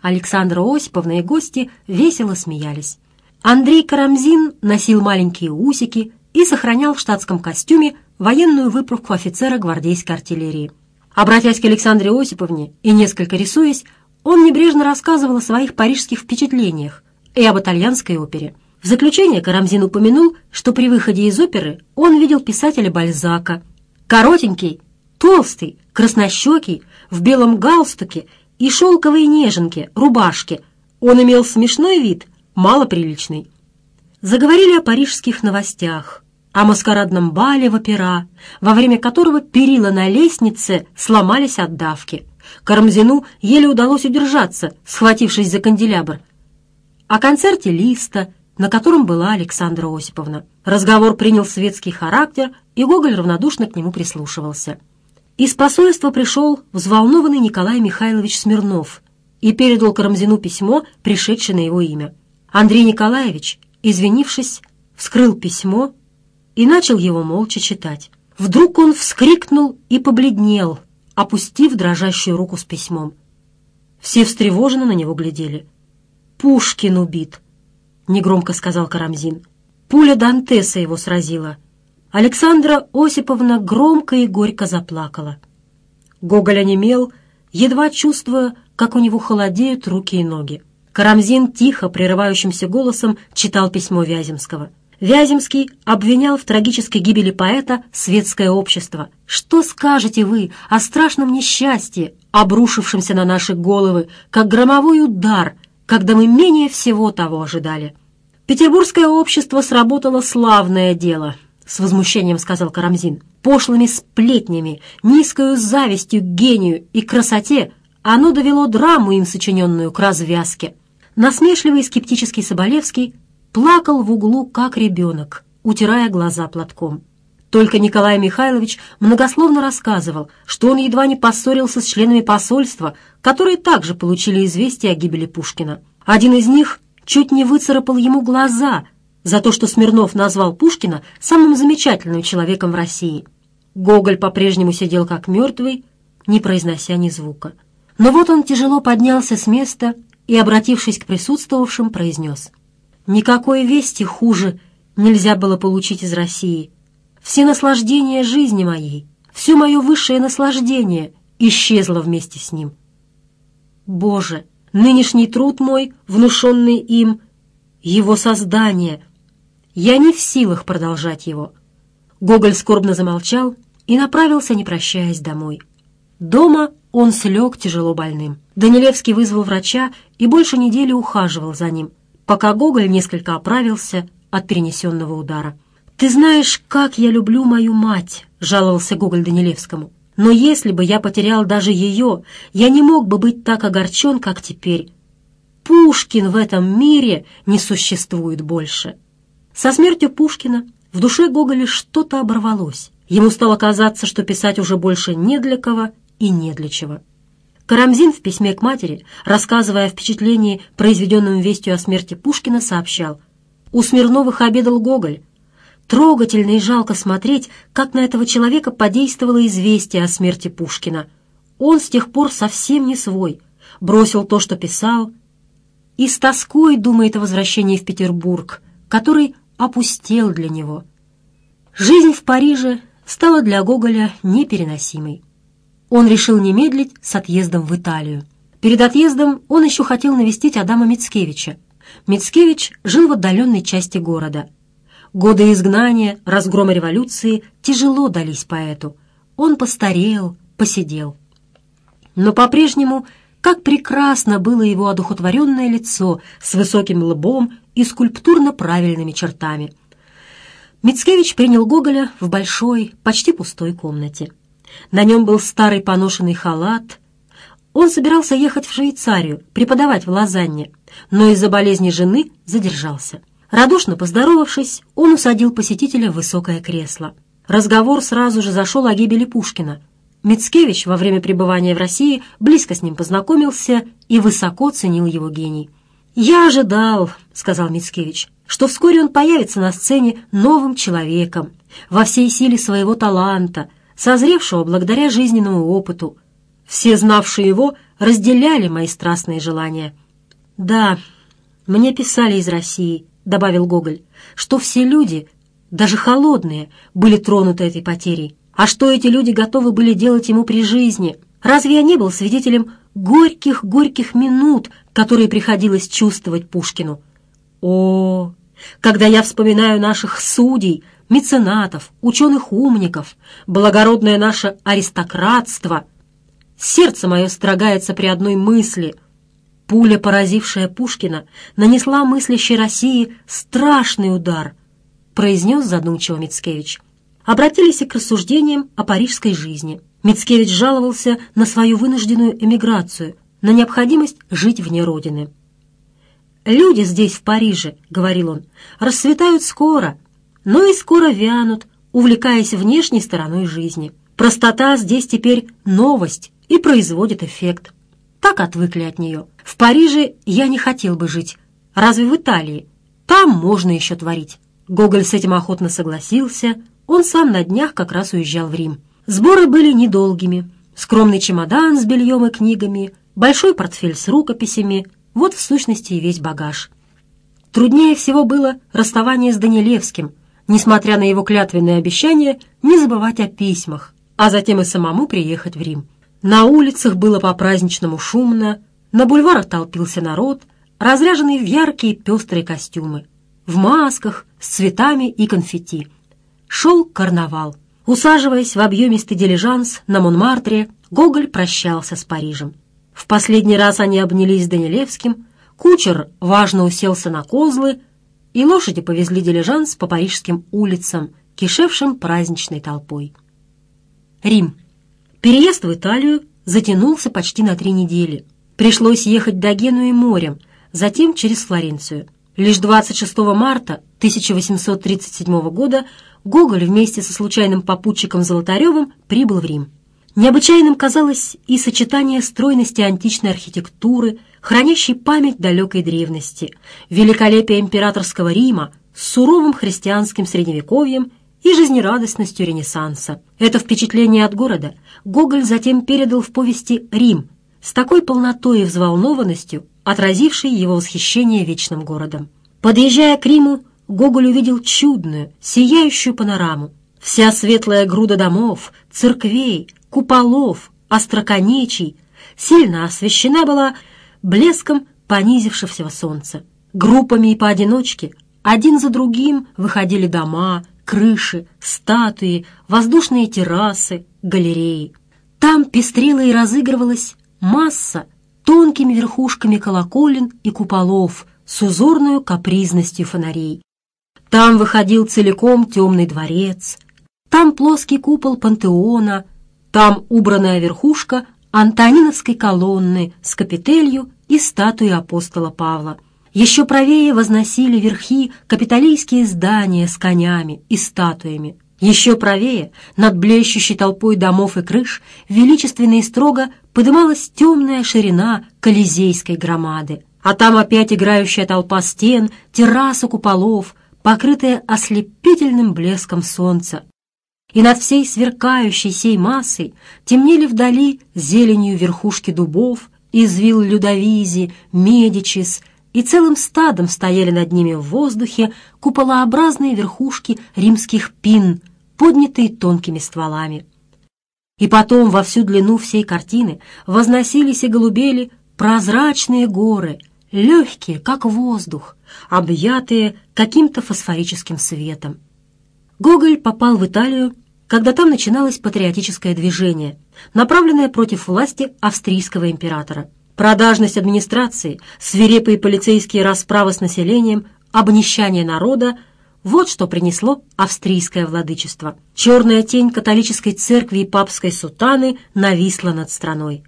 Александра Осиповна и гости весело смеялись. Андрей Карамзин носил маленькие усики и сохранял в штатском костюме военную выправку офицера гвардейской артиллерии. Обратясь к Александре Осиповне и несколько рисуясь, он небрежно рассказывал о своих парижских впечатлениях и об итальянской опере – в заключение Карамзин упомянул, что при выходе из оперы он видел писателя Бальзака. Коротенький, толстый, краснощекий, в белом галстуке и шелковой неженке, рубашке. Он имел смешной вид, малоприличный. Заговорили о парижских новостях, о маскарадном бале в опера, во время которого перила на лестнице сломались от давки. Карамзину еле удалось удержаться, схватившись за канделябр. О концерте Листа – на котором была Александра Осиповна. Разговор принял светский характер, и Гоголь равнодушно к нему прислушивался. Из посольства пришел взволнованный Николай Михайлович Смирнов и передал Карамзину письмо, пришедшее на его имя. Андрей Николаевич, извинившись, вскрыл письмо и начал его молча читать. Вдруг он вскрикнул и побледнел, опустив дрожащую руку с письмом. Все встревоженно на него глядели. «Пушкин убит!» негромко сказал Карамзин. Пуля Дантеса его сразила. Александра Осиповна громко и горько заплакала. Гоголь онемел, едва чувствуя, как у него холодеют руки и ноги. Карамзин тихо, прерывающимся голосом, читал письмо Вяземского. Вяземский обвинял в трагической гибели поэта светское общество. «Что скажете вы о страшном несчастье, обрушившемся на наши головы, как громовой удар?» когда мы менее всего того ожидали. «Петербургское общество сработало славное дело», — с возмущением сказал Карамзин. «Пошлыми сплетнями, низкою завистью к гению и красоте оно довело драму, им сочиненную, к развязке». Насмешливый и скептический Соболевский плакал в углу, как ребенок, утирая глаза платком. Только Николай Михайлович многословно рассказывал, что он едва не поссорился с членами посольства, которые также получили известие о гибели Пушкина. Один из них чуть не выцарапал ему глаза за то, что Смирнов назвал Пушкина самым замечательным человеком в России. Гоголь по-прежнему сидел как мертвый, не произнося ни звука. Но вот он тяжело поднялся с места и, обратившись к присутствовавшим, произнес. «Никакой вести хуже нельзя было получить из России все наслаждения жизни моей, все мое высшее наслаждение исчезло вместе с ним. Боже, нынешний труд мой, внушенный им, его создание, я не в силах продолжать его». Гоголь скорбно замолчал и направился, не прощаясь, домой. Дома он слег тяжело больным. Данилевский вызвал врача и больше недели ухаживал за ним, пока Гоголь несколько оправился от перенесенного удара. «Ты знаешь, как я люблю мою мать», — жаловался Гоголь Данилевскому. «Но если бы я потерял даже ее, я не мог бы быть так огорчен, как теперь. Пушкин в этом мире не существует больше». Со смертью Пушкина в душе Гоголя что-то оборвалось. Ему стало казаться, что писать уже больше не для кого и не для чего. Карамзин в письме к матери, рассказывая о впечатлении, произведенном вестью о смерти Пушкина, сообщал «У Смирновых обедал Гоголь, Трогательно и жалко смотреть, как на этого человека подействовало известие о смерти Пушкина. Он с тех пор совсем не свой, бросил то, что писал, и с тоской думает о возвращении в Петербург, который опустел для него. Жизнь в Париже стала для Гоголя непереносимой. Он решил не медлить с отъездом в Италию. Перед отъездом он еще хотел навестить Адама Мицкевича. Мицкевич жил в отдаленной части города – Годы изгнания, разгрома революции тяжело дались поэту. Он постарел, посидел. Но по-прежнему, как прекрасно было его одухотворенное лицо с высоким лбом и скульптурно правильными чертами. Мицкевич принял Гоголя в большой, почти пустой комнате. На нем был старый поношенный халат. Он собирался ехать в Швейцарию, преподавать в Лозанне, но из-за болезни жены задержался. Радушно поздоровавшись, он усадил посетителя в высокое кресло. Разговор сразу же зашел о гибели Пушкина. Мицкевич во время пребывания в России близко с ним познакомился и высоко ценил его гений. «Я ожидал», — сказал Мицкевич, что вскоре он появится на сцене новым человеком, во всей силе своего таланта, созревшего благодаря жизненному опыту. Все, знавшие его, разделяли мои страстные желания. Да, мне писали из России, — добавил Гоголь, — что все люди, даже холодные, были тронуты этой потерей. А что эти люди готовы были делать ему при жизни? Разве я не был свидетелем горьких-горьких минут, которые приходилось чувствовать Пушкину? О, когда я вспоминаю наших судей, меценатов, ученых-умников, благородное наше аристократство, сердце мое строгается при одной мысли — Пуля, поразившая Пушкина, нанесла мыслящей России страшный удар, произнес задумчиво Мицкевич. Обратились и к рассуждениям о парижской жизни. Мицкевич жаловался на свою вынужденную эмиграцию, на необходимость жить вне родины. «Люди здесь, в Париже, — говорил он, — расцветают скоро, но и скоро вянут, увлекаясь внешней стороной жизни. Простота здесь теперь новость и производит эффект. Так отвыкли от нее». В Париже я не хотел бы жить. Разве в Италии? Там можно еще творить». Гоголь с этим охотно согласился. Он сам на днях как раз уезжал в Рим. Сборы были недолгими. Скромный чемодан с бельем и книгами, большой портфель с рукописями. Вот в сущности и весь багаж. Труднее всего было расставание с Данилевским, несмотря на его клятвенные обещания не забывать о письмах, а затем и самому приехать в Рим. На улицах было по-праздничному шумно, на бульварах толпился народ, разряженный в яркие пестрые костюмы, в масках, с цветами и конфетти. Шел карнавал. Усаживаясь в объемистый дилижанс на Монмартре, Гоголь прощался с Парижем. В последний раз они обнялись с Данилевским, кучер важно уселся на козлы, и лошади повезли дилижанс по парижским улицам, кишевшим праздничной толпой. Рим. Переезд в Италию затянулся почти на три недели – Пришлось ехать до Генуи морем, затем через Флоренцию. Лишь 26 марта 1837 года Гоголь вместе со случайным попутчиком Золотаревым прибыл в Рим. Необычайным казалось и сочетание стройности античной архитектуры, хранящей память далекой древности, великолепия императорского Рима с суровым христианским средневековьем и жизнерадостностью Ренессанса. Это впечатление от города Гоголь затем передал в повести «Рим» с такой полнотой и взволнованностью, отразившей его восхищение вечным городом. Подъезжая к Риму, Гоголь увидел чудную, сияющую панораму. Вся светлая груда домов, церквей, куполов, остроконечий сильно освещена была блеском понизившегося солнца. Группами и поодиночке один за другим выходили дома, крыши, статуи, воздушные террасы, галереи. Там пестрила и разыгрывалась масса тонкими верхушками колоколен и куполов с узорной капризностью фонарей. Там выходил целиком темный дворец, там плоский купол пантеона, там убранная верхушка Антониновской колонны с капителью и статуей апостола Павла. Еще правее возносили верхи капитолийские здания с конями и статуями. Еще правее, над блещущей толпой домов и крыш, величественно и строго подымалась темная ширина Колизейской громады, а там опять играющая толпа стен, терраса куполов, покрытая ослепительным блеском солнца. И над всей сверкающей сей массой темнели вдали зеленью верхушки дубов, извил Людовизи, Медичис, и целым стадом стояли над ними в воздухе куполообразные верхушки римских пин, поднятые тонкими стволами. И потом во всю длину всей картины возносились и голубели прозрачные горы, легкие, как воздух, объятые каким-то фосфорическим светом. Гоголь попал в Италию, когда там начиналось патриотическое движение, направленное против власти австрийского императора. Продажность администрации, свирепые полицейские расправы с населением, обнищание народа – вот что принесло австрийское владычество. Черная тень католической церкви и папской сутаны нависла над страной.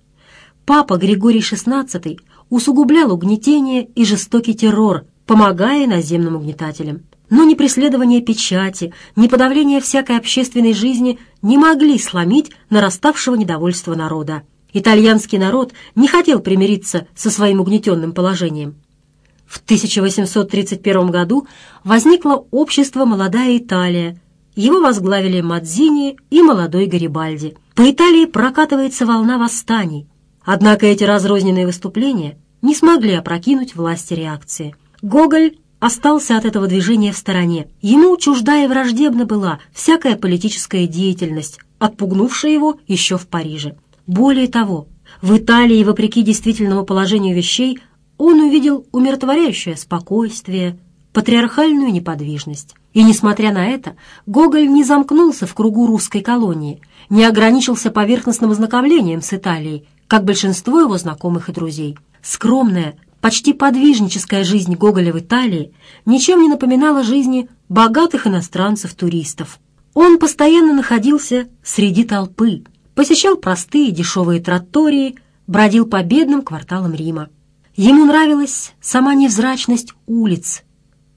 Папа Григорий XVI усугублял угнетение и жестокий террор, помогая наземным угнетателям. Но ни преследование печати, ни подавление всякой общественной жизни не могли сломить нараставшего недовольства народа. Итальянский народ не хотел примириться со своим угнетенным положением. В 1831 году возникло общество «Молодая Италия», его возглавили Мадзини и молодой Гарибальди. По Италии прокатывается волна восстаний. Однако эти разрозненные выступления не смогли опрокинуть власти реакции. Гоголь остался от этого движения в стороне. Ему чужда и враждебна была всякая политическая деятельность, отпугнувшая его еще в Париже. Более того, в Италии, вопреки действительному положению вещей, он увидел умиротворяющее спокойствие, патриархальную неподвижность. И, несмотря на это, Гоголь не замкнулся в кругу русской колонии, не ограничился поверхностным ознакомлением с Италией, как большинство его знакомых и друзей. Скромная, почти подвижническая жизнь Гоголя в Италии ничем не напоминала жизни богатых иностранцев-туристов. Он постоянно находился среди толпы, посещал простые дешевые тротории, бродил по бедным кварталам Рима. Ему нравилась сама невзрачность улиц,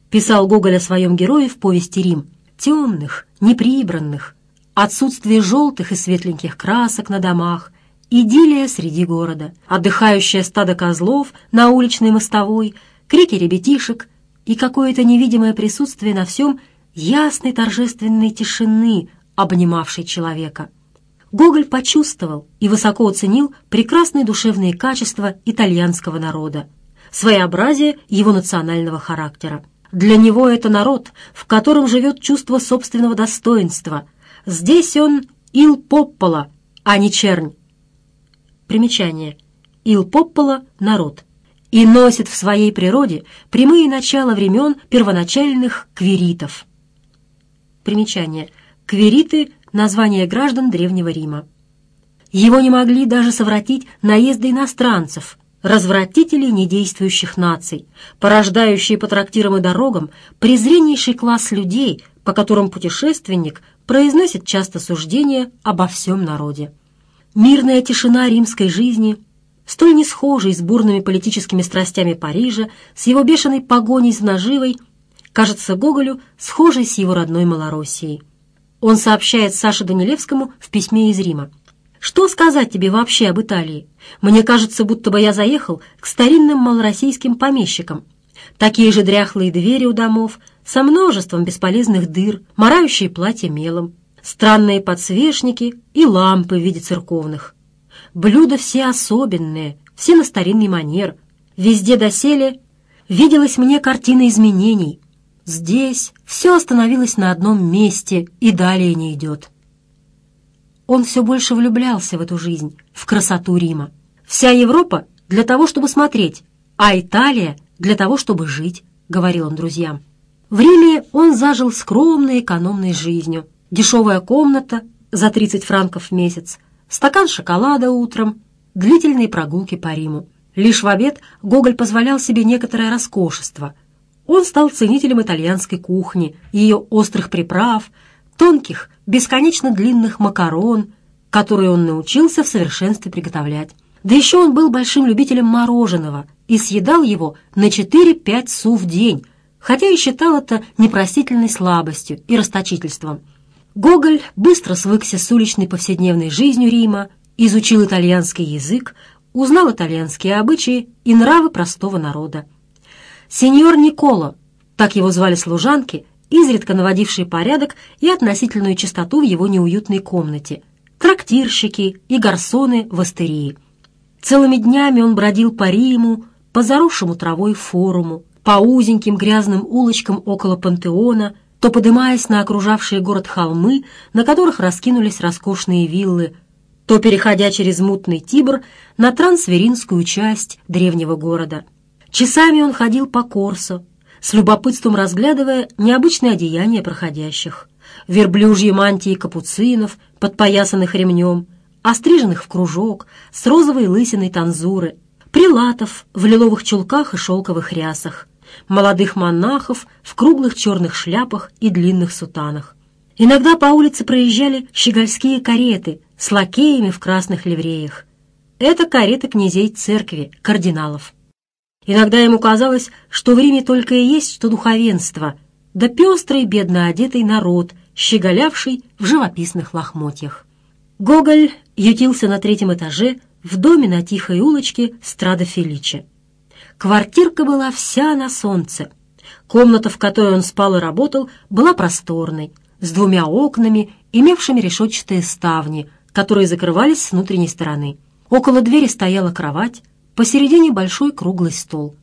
писал Гоголь о своем герое в повести «Рим», темных, неприбранных, отсутствие желтых и светленьких красок на домах, идиллия среди города, отдыхающее стадо козлов на уличной мостовой, крики ребятишек и какое-то невидимое присутствие на всем ясной торжественной тишины, обнимавшей человека. Гоголь почувствовал и высоко оценил прекрасные душевные качества итальянского народа, своеобразие его национального характера. Для него это народ, в котором живет чувство собственного достоинства. Здесь он «ил поппола», а не чернь. Примечание. «Ил поппола» — народ. И носит в своей природе прямые начала времен первоначальных квиритов. Примечание. Квириты — Название граждан Древнего Рима. Его не могли даже совратить наезды иностранцев, развратителей недействующих наций, порождающие по трактирам и дорогам презреннейший класс людей, по которым путешественник произносит часто суждения обо всем народе. Мирная тишина римской жизни, столь не схожей с бурными политическими страстями Парижа, с его бешеной погоней с наживой, кажется Гоголю схожей с его родной Малороссией. Он сообщает Саше Данилевскому в письме из Рима. «Что сказать тебе вообще об Италии? Мне кажется, будто бы я заехал к старинным малороссийским помещикам. Такие же дряхлые двери у домов, со множеством бесполезных дыр, морающие платья мелом, странные подсвечники и лампы в виде церковных. Блюда все особенные, все на старинный манер. Везде доселе виделась мне картина изменений, Здесь все остановилось на одном месте и далее не идет. Он все больше влюблялся в эту жизнь, в красоту Рима. «Вся Европа для того, чтобы смотреть, а Италия для того, чтобы жить», — говорил он друзьям. В Риме он зажил скромной экономной жизнью. Дешевая комната за 30 франков в месяц, стакан шоколада утром, длительные прогулки по Риму. Лишь в обед Гоголь позволял себе некоторое роскошество — он стал ценителем итальянской кухни, ее острых приправ, тонких, бесконечно длинных макарон, которые он научился в совершенстве приготовлять. Да еще он был большим любителем мороженого и съедал его на 4-5 су в день, хотя и считал это непростительной слабостью и расточительством. Гоголь быстро свыкся с уличной повседневной жизнью Рима, изучил итальянский язык, узнал итальянские обычаи и нравы простого народа. Сеньор Никола, так его звали служанки, изредка наводившие порядок и относительную чистоту в его неуютной комнате, трактирщики и гарсоны в астерии. Целыми днями он бродил по Риму, по заросшему травой форуму, по узеньким грязным улочкам около пантеона, то подымаясь на окружавшие город холмы, на которых раскинулись роскошные виллы, то переходя через мутный Тибр на трансверинскую часть древнего города — Часами он ходил по Корсо, с любопытством разглядывая необычные одеяния проходящих. Верблюжьи мантии капуцинов, подпоясанных ремнем, остриженных в кружок, с розовой лысиной танзуры, прилатов в лиловых чулках и шелковых рясах, молодых монахов в круглых черных шляпах и длинных сутанах. Иногда по улице проезжали щегольские кареты с лакеями в красных ливреях. Это кареты князей церкви, кардиналов. Иногда ему казалось, что в Риме только и есть, что духовенство, да пестрый, бедно одетый народ, щеголявший в живописных лохмотьях. Гоголь ютился на третьем этаже в доме на тихой улочке Страда Феличи. Квартирка была вся на солнце. Комната, в которой он спал и работал, была просторной, с двумя окнами, имевшими решетчатые ставни, которые закрывались с внутренней стороны. Около двери стояла кровать, посередине большой круглый стол.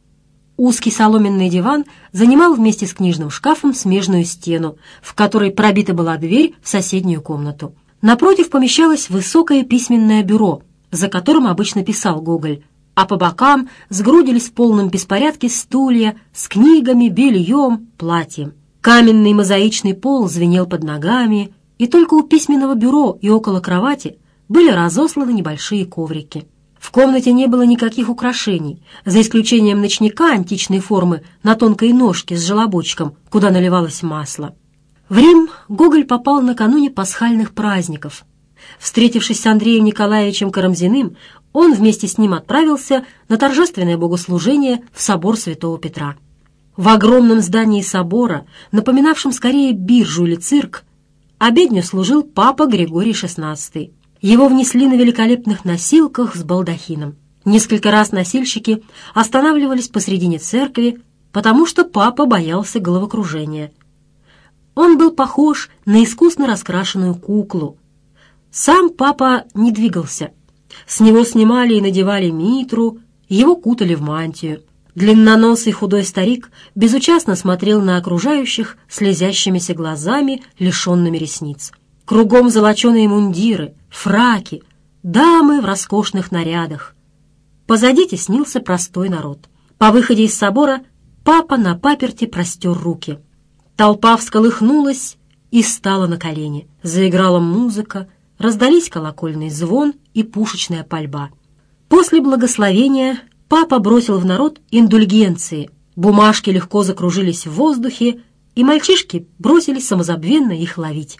Узкий соломенный диван занимал вместе с книжным шкафом смежную стену, в которой пробита была дверь в соседнюю комнату. Напротив помещалось высокое письменное бюро, за которым обычно писал Гоголь, а по бокам сгрудились в полном беспорядке стулья с книгами, бельем, платьем. Каменный мозаичный пол звенел под ногами, и только у письменного бюро и около кровати были разосланы небольшие коврики. В комнате не было никаких украшений, за исключением ночника античной формы на тонкой ножке с желобочком, куда наливалось масло. В Рим Гоголь попал накануне пасхальных праздников. Встретившись с Андреем Николаевичем Карамзиным, он вместе с ним отправился на торжественное богослужение в собор Святого Петра. В огромном здании собора, напоминавшем скорее биржу или цирк, обедню служил папа Григорий XVI. Его внесли на великолепных носилках с балдахином. Несколько раз носильщики останавливались посредине церкви, потому что папа боялся головокружения. Он был похож на искусно раскрашенную куклу. Сам папа не двигался. С него снимали и надевали митру, его кутали в мантию. Длинноносый худой старик безучастно смотрел на окружающих слезящимися глазами, лишенными ресниц. Кругом золоченые мундиры, фраки, дамы в роскошных нарядах. Позади теснился простой народ. По выходе из собора папа на паперте простер руки. Толпа всколыхнулась и стала на колени. Заиграла музыка, раздались колокольный звон и пушечная пальба. После благословения папа бросил в народ индульгенции. Бумажки легко закружились в воздухе, и мальчишки бросились самозабвенно их ловить.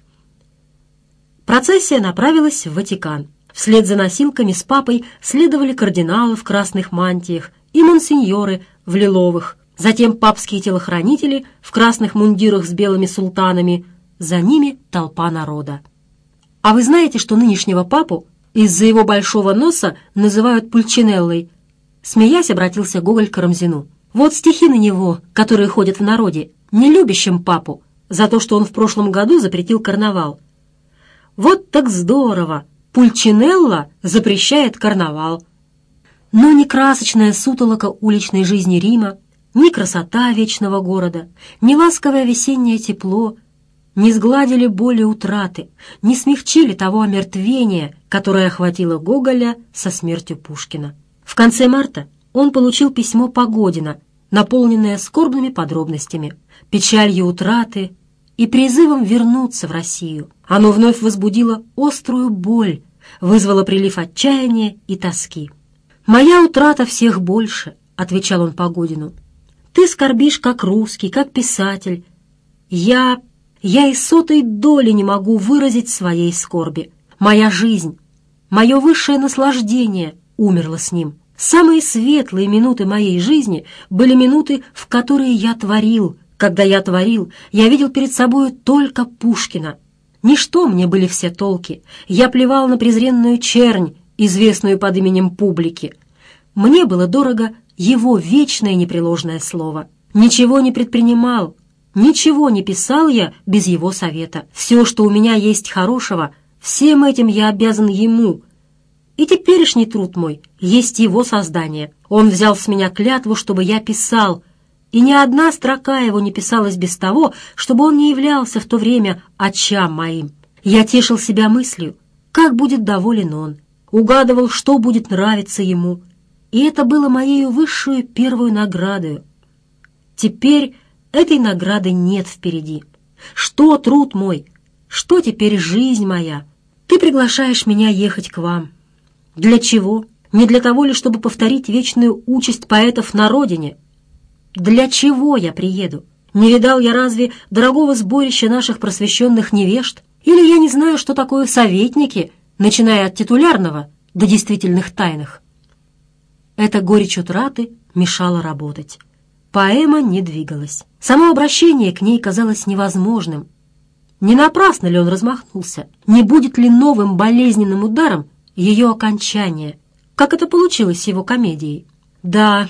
Процессия направилась в Ватикан. Вслед за носилками с папой следовали кардиналы в красных мантиях и монсеньоры в лиловых. Затем папские телохранители в красных мундирах с белыми султанами. За ними толпа народа. А вы знаете, что нынешнего папу из-за его большого носа называют пульчинеллой? Смеясь, обратился Гоголь к Рамзину. Вот стихи на него, которые ходят в народе, не любящим папу, за то, что он в прошлом году запретил карнавал. Вот так здорово! Пульчинелла запрещает карнавал. Но ни красочная сутолока уличной жизни Рима, ни красота вечного города, ни ласковое весеннее тепло не сгладили боли утраты, не смягчили того омертвения, которое охватило Гоголя со смертью Пушкина. В конце марта он получил письмо Погодина, наполненное скорбными подробностями, печалью утраты, и призывом вернуться в Россию. Оно вновь возбудило острую боль, вызвало прилив отчаяния и тоски. «Моя утрата всех больше», — отвечал он Погодину. «Ты скорбишь как русский, как писатель. Я... я и сотой доли не могу выразить своей скорби. Моя жизнь, мое высшее наслаждение умерло с ним. Самые светлые минуты моей жизни были минуты, в которые я творил — когда я творил, я видел перед собою только Пушкина. Ничто мне были все толки. Я плевал на презренную чернь, известную под именем публики. Мне было дорого его вечное непреложное слово. Ничего не предпринимал, ничего не писал я без его совета. Все, что у меня есть хорошего, всем этим я обязан ему. И теперешний труд мой есть его создание. Он взял с меня клятву, чтобы я писал — и ни одна строка его не писалась без того, чтобы он не являлся в то время очам моим. Я тешил себя мыслью, как будет доволен он, угадывал, что будет нравиться ему, и это было моею высшую первую наградою. Теперь этой награды нет впереди. Что труд мой? Что теперь жизнь моя? Ты приглашаешь меня ехать к вам. Для чего? Не для того ли, чтобы повторить вечную участь поэтов на родине, для чего я приеду? Не видал я разве дорогого сборища наших просвещенных невежд? Или я не знаю, что такое советники, начиная от титулярного до действительных тайных? Эта горечь утраты мешала работать. Поэма не двигалась. Само обращение к ней казалось невозможным. Не напрасно ли он размахнулся? Не будет ли новым болезненным ударом ее окончание? Как это получилось с его комедией? Да,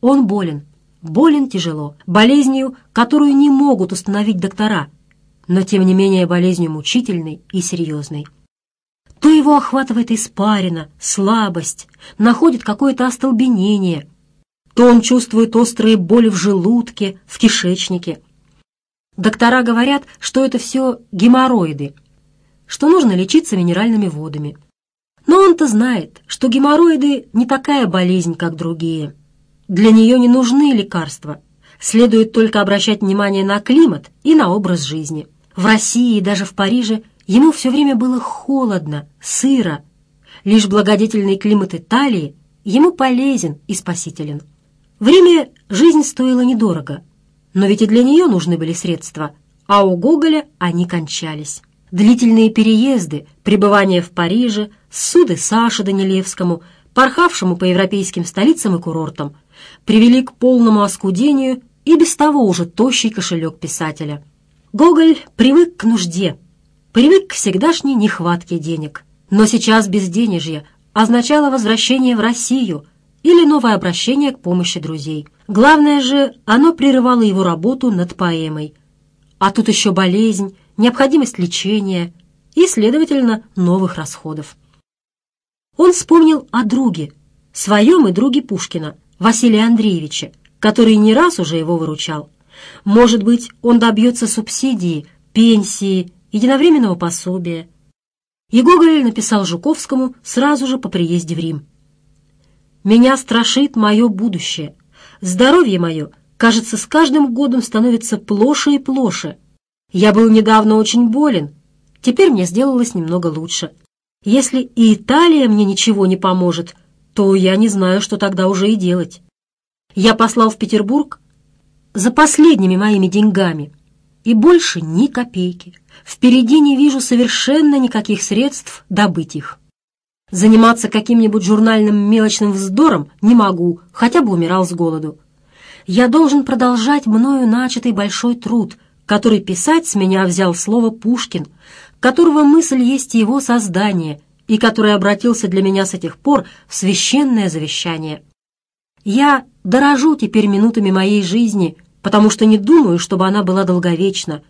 он болен, болен тяжело, болезнью, которую не могут установить доктора, но тем не менее болезнью мучительной и серьезной. То его охватывает испарина, слабость, находит какое-то остолбенение, то он чувствует острые боли в желудке, в кишечнике. Доктора говорят, что это все геморроиды, что нужно лечиться минеральными водами. Но он-то знает, что геморроиды не такая болезнь, как другие – для нее не нужны лекарства. Следует только обращать внимание на климат и на образ жизни. В России и даже в Париже ему все время было холодно, сыро. Лишь благодетельный климат Италии ему полезен и спасителен. Время Риме жизнь стоила недорого, но ведь и для нее нужны были средства, а у Гоголя они кончались. Длительные переезды, пребывание в Париже, суды Саше Данилевскому, порхавшему по европейским столицам и курортам – привели к полному оскудению и без того уже тощий кошелек писателя. Гоголь привык к нужде, привык к всегдашней нехватке денег. Но сейчас безденежье означало возвращение в Россию или новое обращение к помощи друзей. Главное же, оно прерывало его работу над поэмой. А тут еще болезнь, необходимость лечения и, следовательно, новых расходов. Он вспомнил о друге, своем и друге Пушкина – Василия Андреевича, который не раз уже его выручал. Может быть, он добьется субсидии, пенсии, единовременного пособия. И Гоголь написал Жуковскому сразу же по приезде в Рим. «Меня страшит мое будущее. Здоровье мое, кажется, с каждым годом становится плоше и плоше. Я был недавно очень болен. Теперь мне сделалось немного лучше. Если и Италия мне ничего не поможет, то я не знаю, что тогда уже и делать. Я послал в Петербург за последними моими деньгами, и больше ни копейки. Впереди не вижу совершенно никаких средств добыть их. Заниматься каким-нибудь журнальным мелочным вздором не могу, хотя бы умирал с голоду. Я должен продолжать мною начатый большой труд, который писать с меня взял слово Пушкин, которого мысль есть его создание — и который обратился для меня с этих пор в священное завещание. Я дорожу теперь минутами моей жизни, потому что не думаю, чтобы она была долговечна.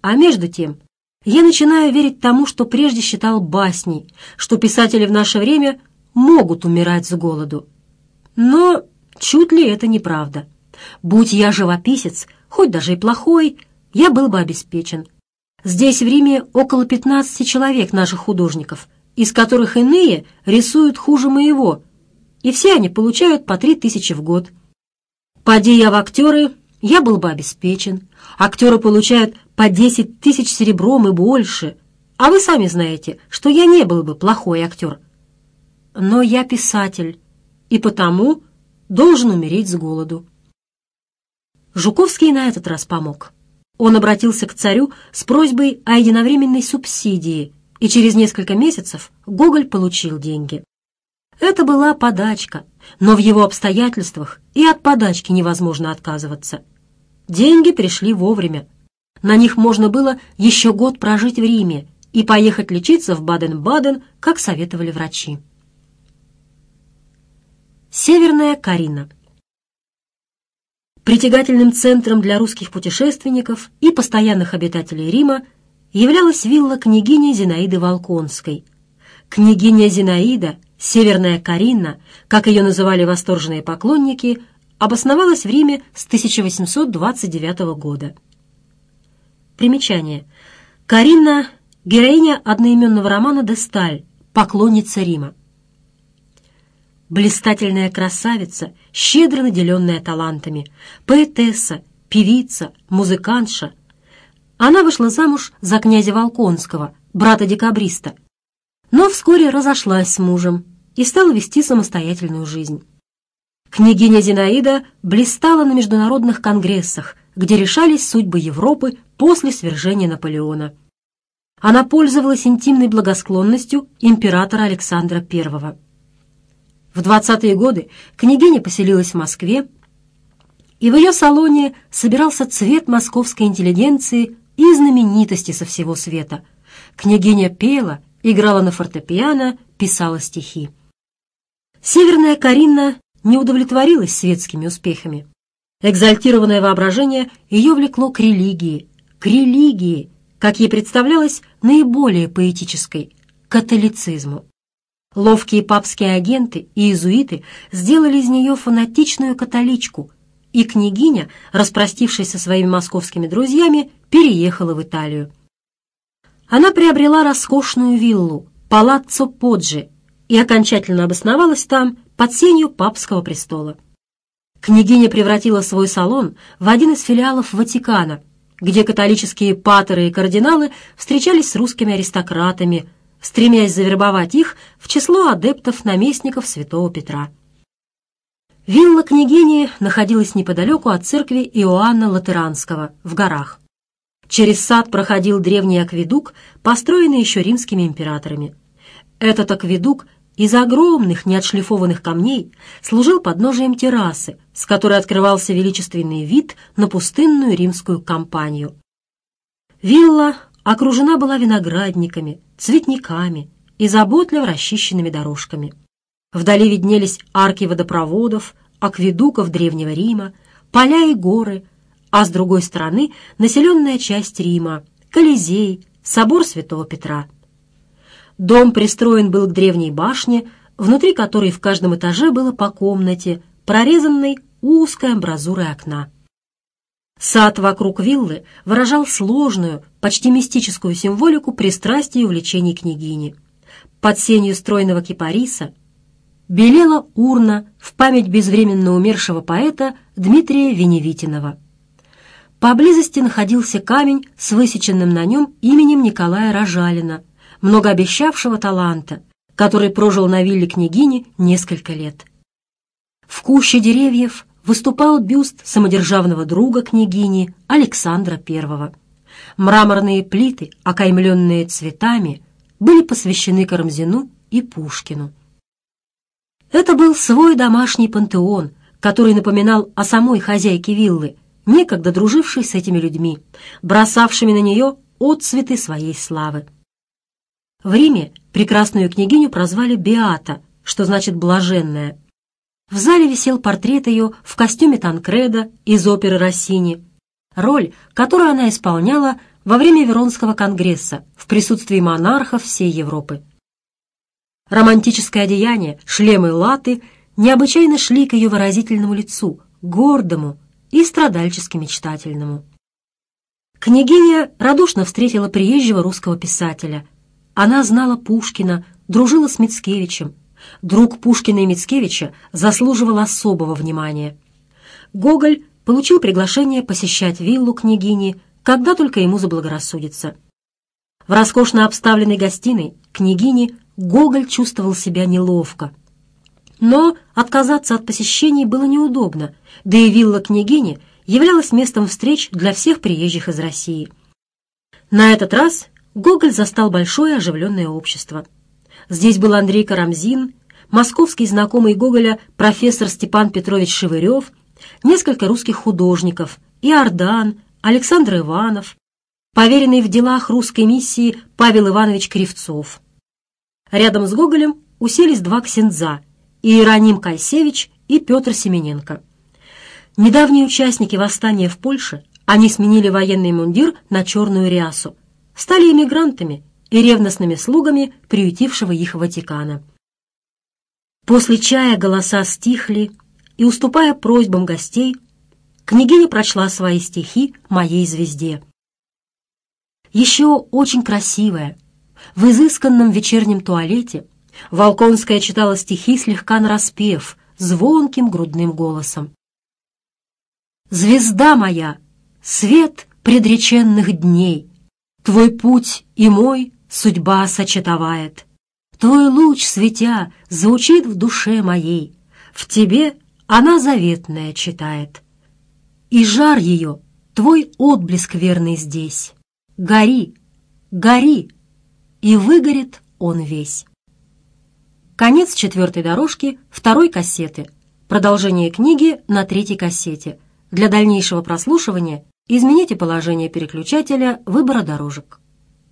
А между тем, я начинаю верить тому, что прежде считал басней, что писатели в наше время могут умирать с голоду. Но чуть ли это неправда. Будь я живописец, хоть даже и плохой, я был бы обеспечен. Здесь в Риме около 15 человек наших художников – из которых иные рисуют хуже моего, и все они получают по три тысячи в год. Поди я в актеры, я был бы обеспечен. Актеры получают по десять тысяч серебром и больше. А вы сами знаете, что я не был бы плохой актер. Но я писатель, и потому должен умереть с голоду. Жуковский на этот раз помог. Он обратился к царю с просьбой о единовременной субсидии – и через несколько месяцев Гоголь получил деньги. Это была подачка, но в его обстоятельствах и от подачки невозможно отказываться. Деньги пришли вовремя. На них можно было еще год прожить в Риме и поехать лечиться в Баден-Баден, как советовали врачи. Северная Карина Притягательным центром для русских путешественников и постоянных обитателей Рима – являлась вилла княгини Зинаиды Волконской. Княгиня Зинаида, Северная Карина, как ее называли восторженные поклонники, обосновалась в Риме с 1829 года. Примечание. Карина – героиня одноименного романа «Десталь», поклонница Рима. Блистательная красавица, щедро наделенная талантами, поэтесса, певица, музыкантша, она вышла замуж за князя Волконского, брата декабриста, но вскоре разошлась с мужем и стала вести самостоятельную жизнь. Княгиня Зинаида блистала на международных конгрессах, где решались судьбы Европы после свержения Наполеона. Она пользовалась интимной благосклонностью императора Александра I. В 20-е годы княгиня поселилась в Москве, и в ее салоне собирался цвет московской интеллигенции и знаменитости со всего света. Княгиня пела, играла на фортепиано, писала стихи. Северная Карина не удовлетворилась светскими успехами. Экзальтированное воображение ее влекло к религии, к религии, как ей представлялось, наиболее поэтической, к католицизму. Ловкие папские агенты и иезуиты сделали из нее фанатичную католичку – и княгиня, распростившись со своими московскими друзьями, переехала в Италию. Она приобрела роскошную виллу Палаццо Поджи и окончательно обосновалась там под сенью папского престола. Княгиня превратила свой салон в один из филиалов Ватикана, где католические патеры и кардиналы встречались с русскими аристократами, стремясь завербовать их в число адептов наместников святого Петра. Вилла княгини находилась неподалеку от церкви Иоанна Латеранского в горах. Через сад проходил древний акведук, построенный еще римскими императорами. Этот акведук из огромных неотшлифованных камней служил подножием террасы, с которой открывался величественный вид на пустынную римскую кампанию. Вилла окружена была виноградниками, цветниками и заботливо расчищенными дорожками. Вдали виднелись арки водопроводов, акведуков Древнего Рима, поля и горы, а с другой стороны населенная часть Рима, Колизей, собор Святого Петра. Дом пристроен был к древней башне, внутри которой в каждом этаже было по комнате, прорезанной узкой амбразурой окна. Сад вокруг виллы выражал сложную, почти мистическую символику пристрастия и увлечений княгини. Под сенью стройного кипариса – белела урна в память безвременно умершего поэта Дмитрия Веневитинова. Поблизости находился камень с высеченным на нем именем Николая Рожалина, многообещавшего таланта, который прожил на вилле княгини несколько лет. В куще деревьев выступал бюст самодержавного друга княгини Александра I. Мраморные плиты, окаймленные цветами, были посвящены Карамзину и Пушкину. Это был свой домашний пантеон, который напоминал о самой хозяйке виллы, некогда дружившей с этими людьми, бросавшими на нее отцветы своей славы. В Риме прекрасную княгиню прозвали Беата, что значит «блаженная». В зале висел портрет ее в костюме Танкреда из оперы Россини, роль, которую она исполняла во время Веронского конгресса в присутствии монархов всей Европы. Романтическое одеяние, шлемы латы необычайно шли к ее выразительному лицу, гордому и страдальчески мечтательному. Княгиня радушно встретила приезжего русского писателя. Она знала Пушкина, дружила с Мицкевичем. Друг Пушкина и Мицкевича заслуживал особого внимания. Гоголь получил приглашение посещать виллу княгини, когда только ему заблагорассудится. В роскошно обставленной гостиной княгини Гоголь чувствовал себя неловко. Но отказаться от посещений было неудобно, да и вилла княгини являлась местом встреч для всех приезжих из России. На этот раз Гоголь застал большое оживленное общество. Здесь был Андрей Карамзин, московский знакомый Гоголя профессор Степан Петрович Шевырев, несколько русских художников, Иордан, Александр Иванов, поверенный в делах русской миссии Павел Иванович Кривцов – Рядом с Гоголем уселись два ксенза – Иероним Кайсевич и Петр Семененко. Недавние участники восстания в Польше, они сменили военный мундир на черную рясу, стали эмигрантами и ревностными слугами приютившего их Ватикана. После чая голоса стихли, и, уступая просьбам гостей, княгиня прочла свои стихи «Моей звезде». Еще очень красивая – в изысканном вечернем туалете Волконская читала стихи слегка нараспев, звонким грудным голосом. «Звезда моя, свет предреченных дней, Твой путь и мой судьба сочетовает. Твой луч, светя, звучит в душе моей, В тебе она заветная читает. И жар ее, твой отблеск верный здесь. Гори, гори, и выгорит он весь. Конец четвертой дорожки второй кассеты. Продолжение книги на третьей кассете. Для дальнейшего прослушивания измените положение переключателя выбора дорожек.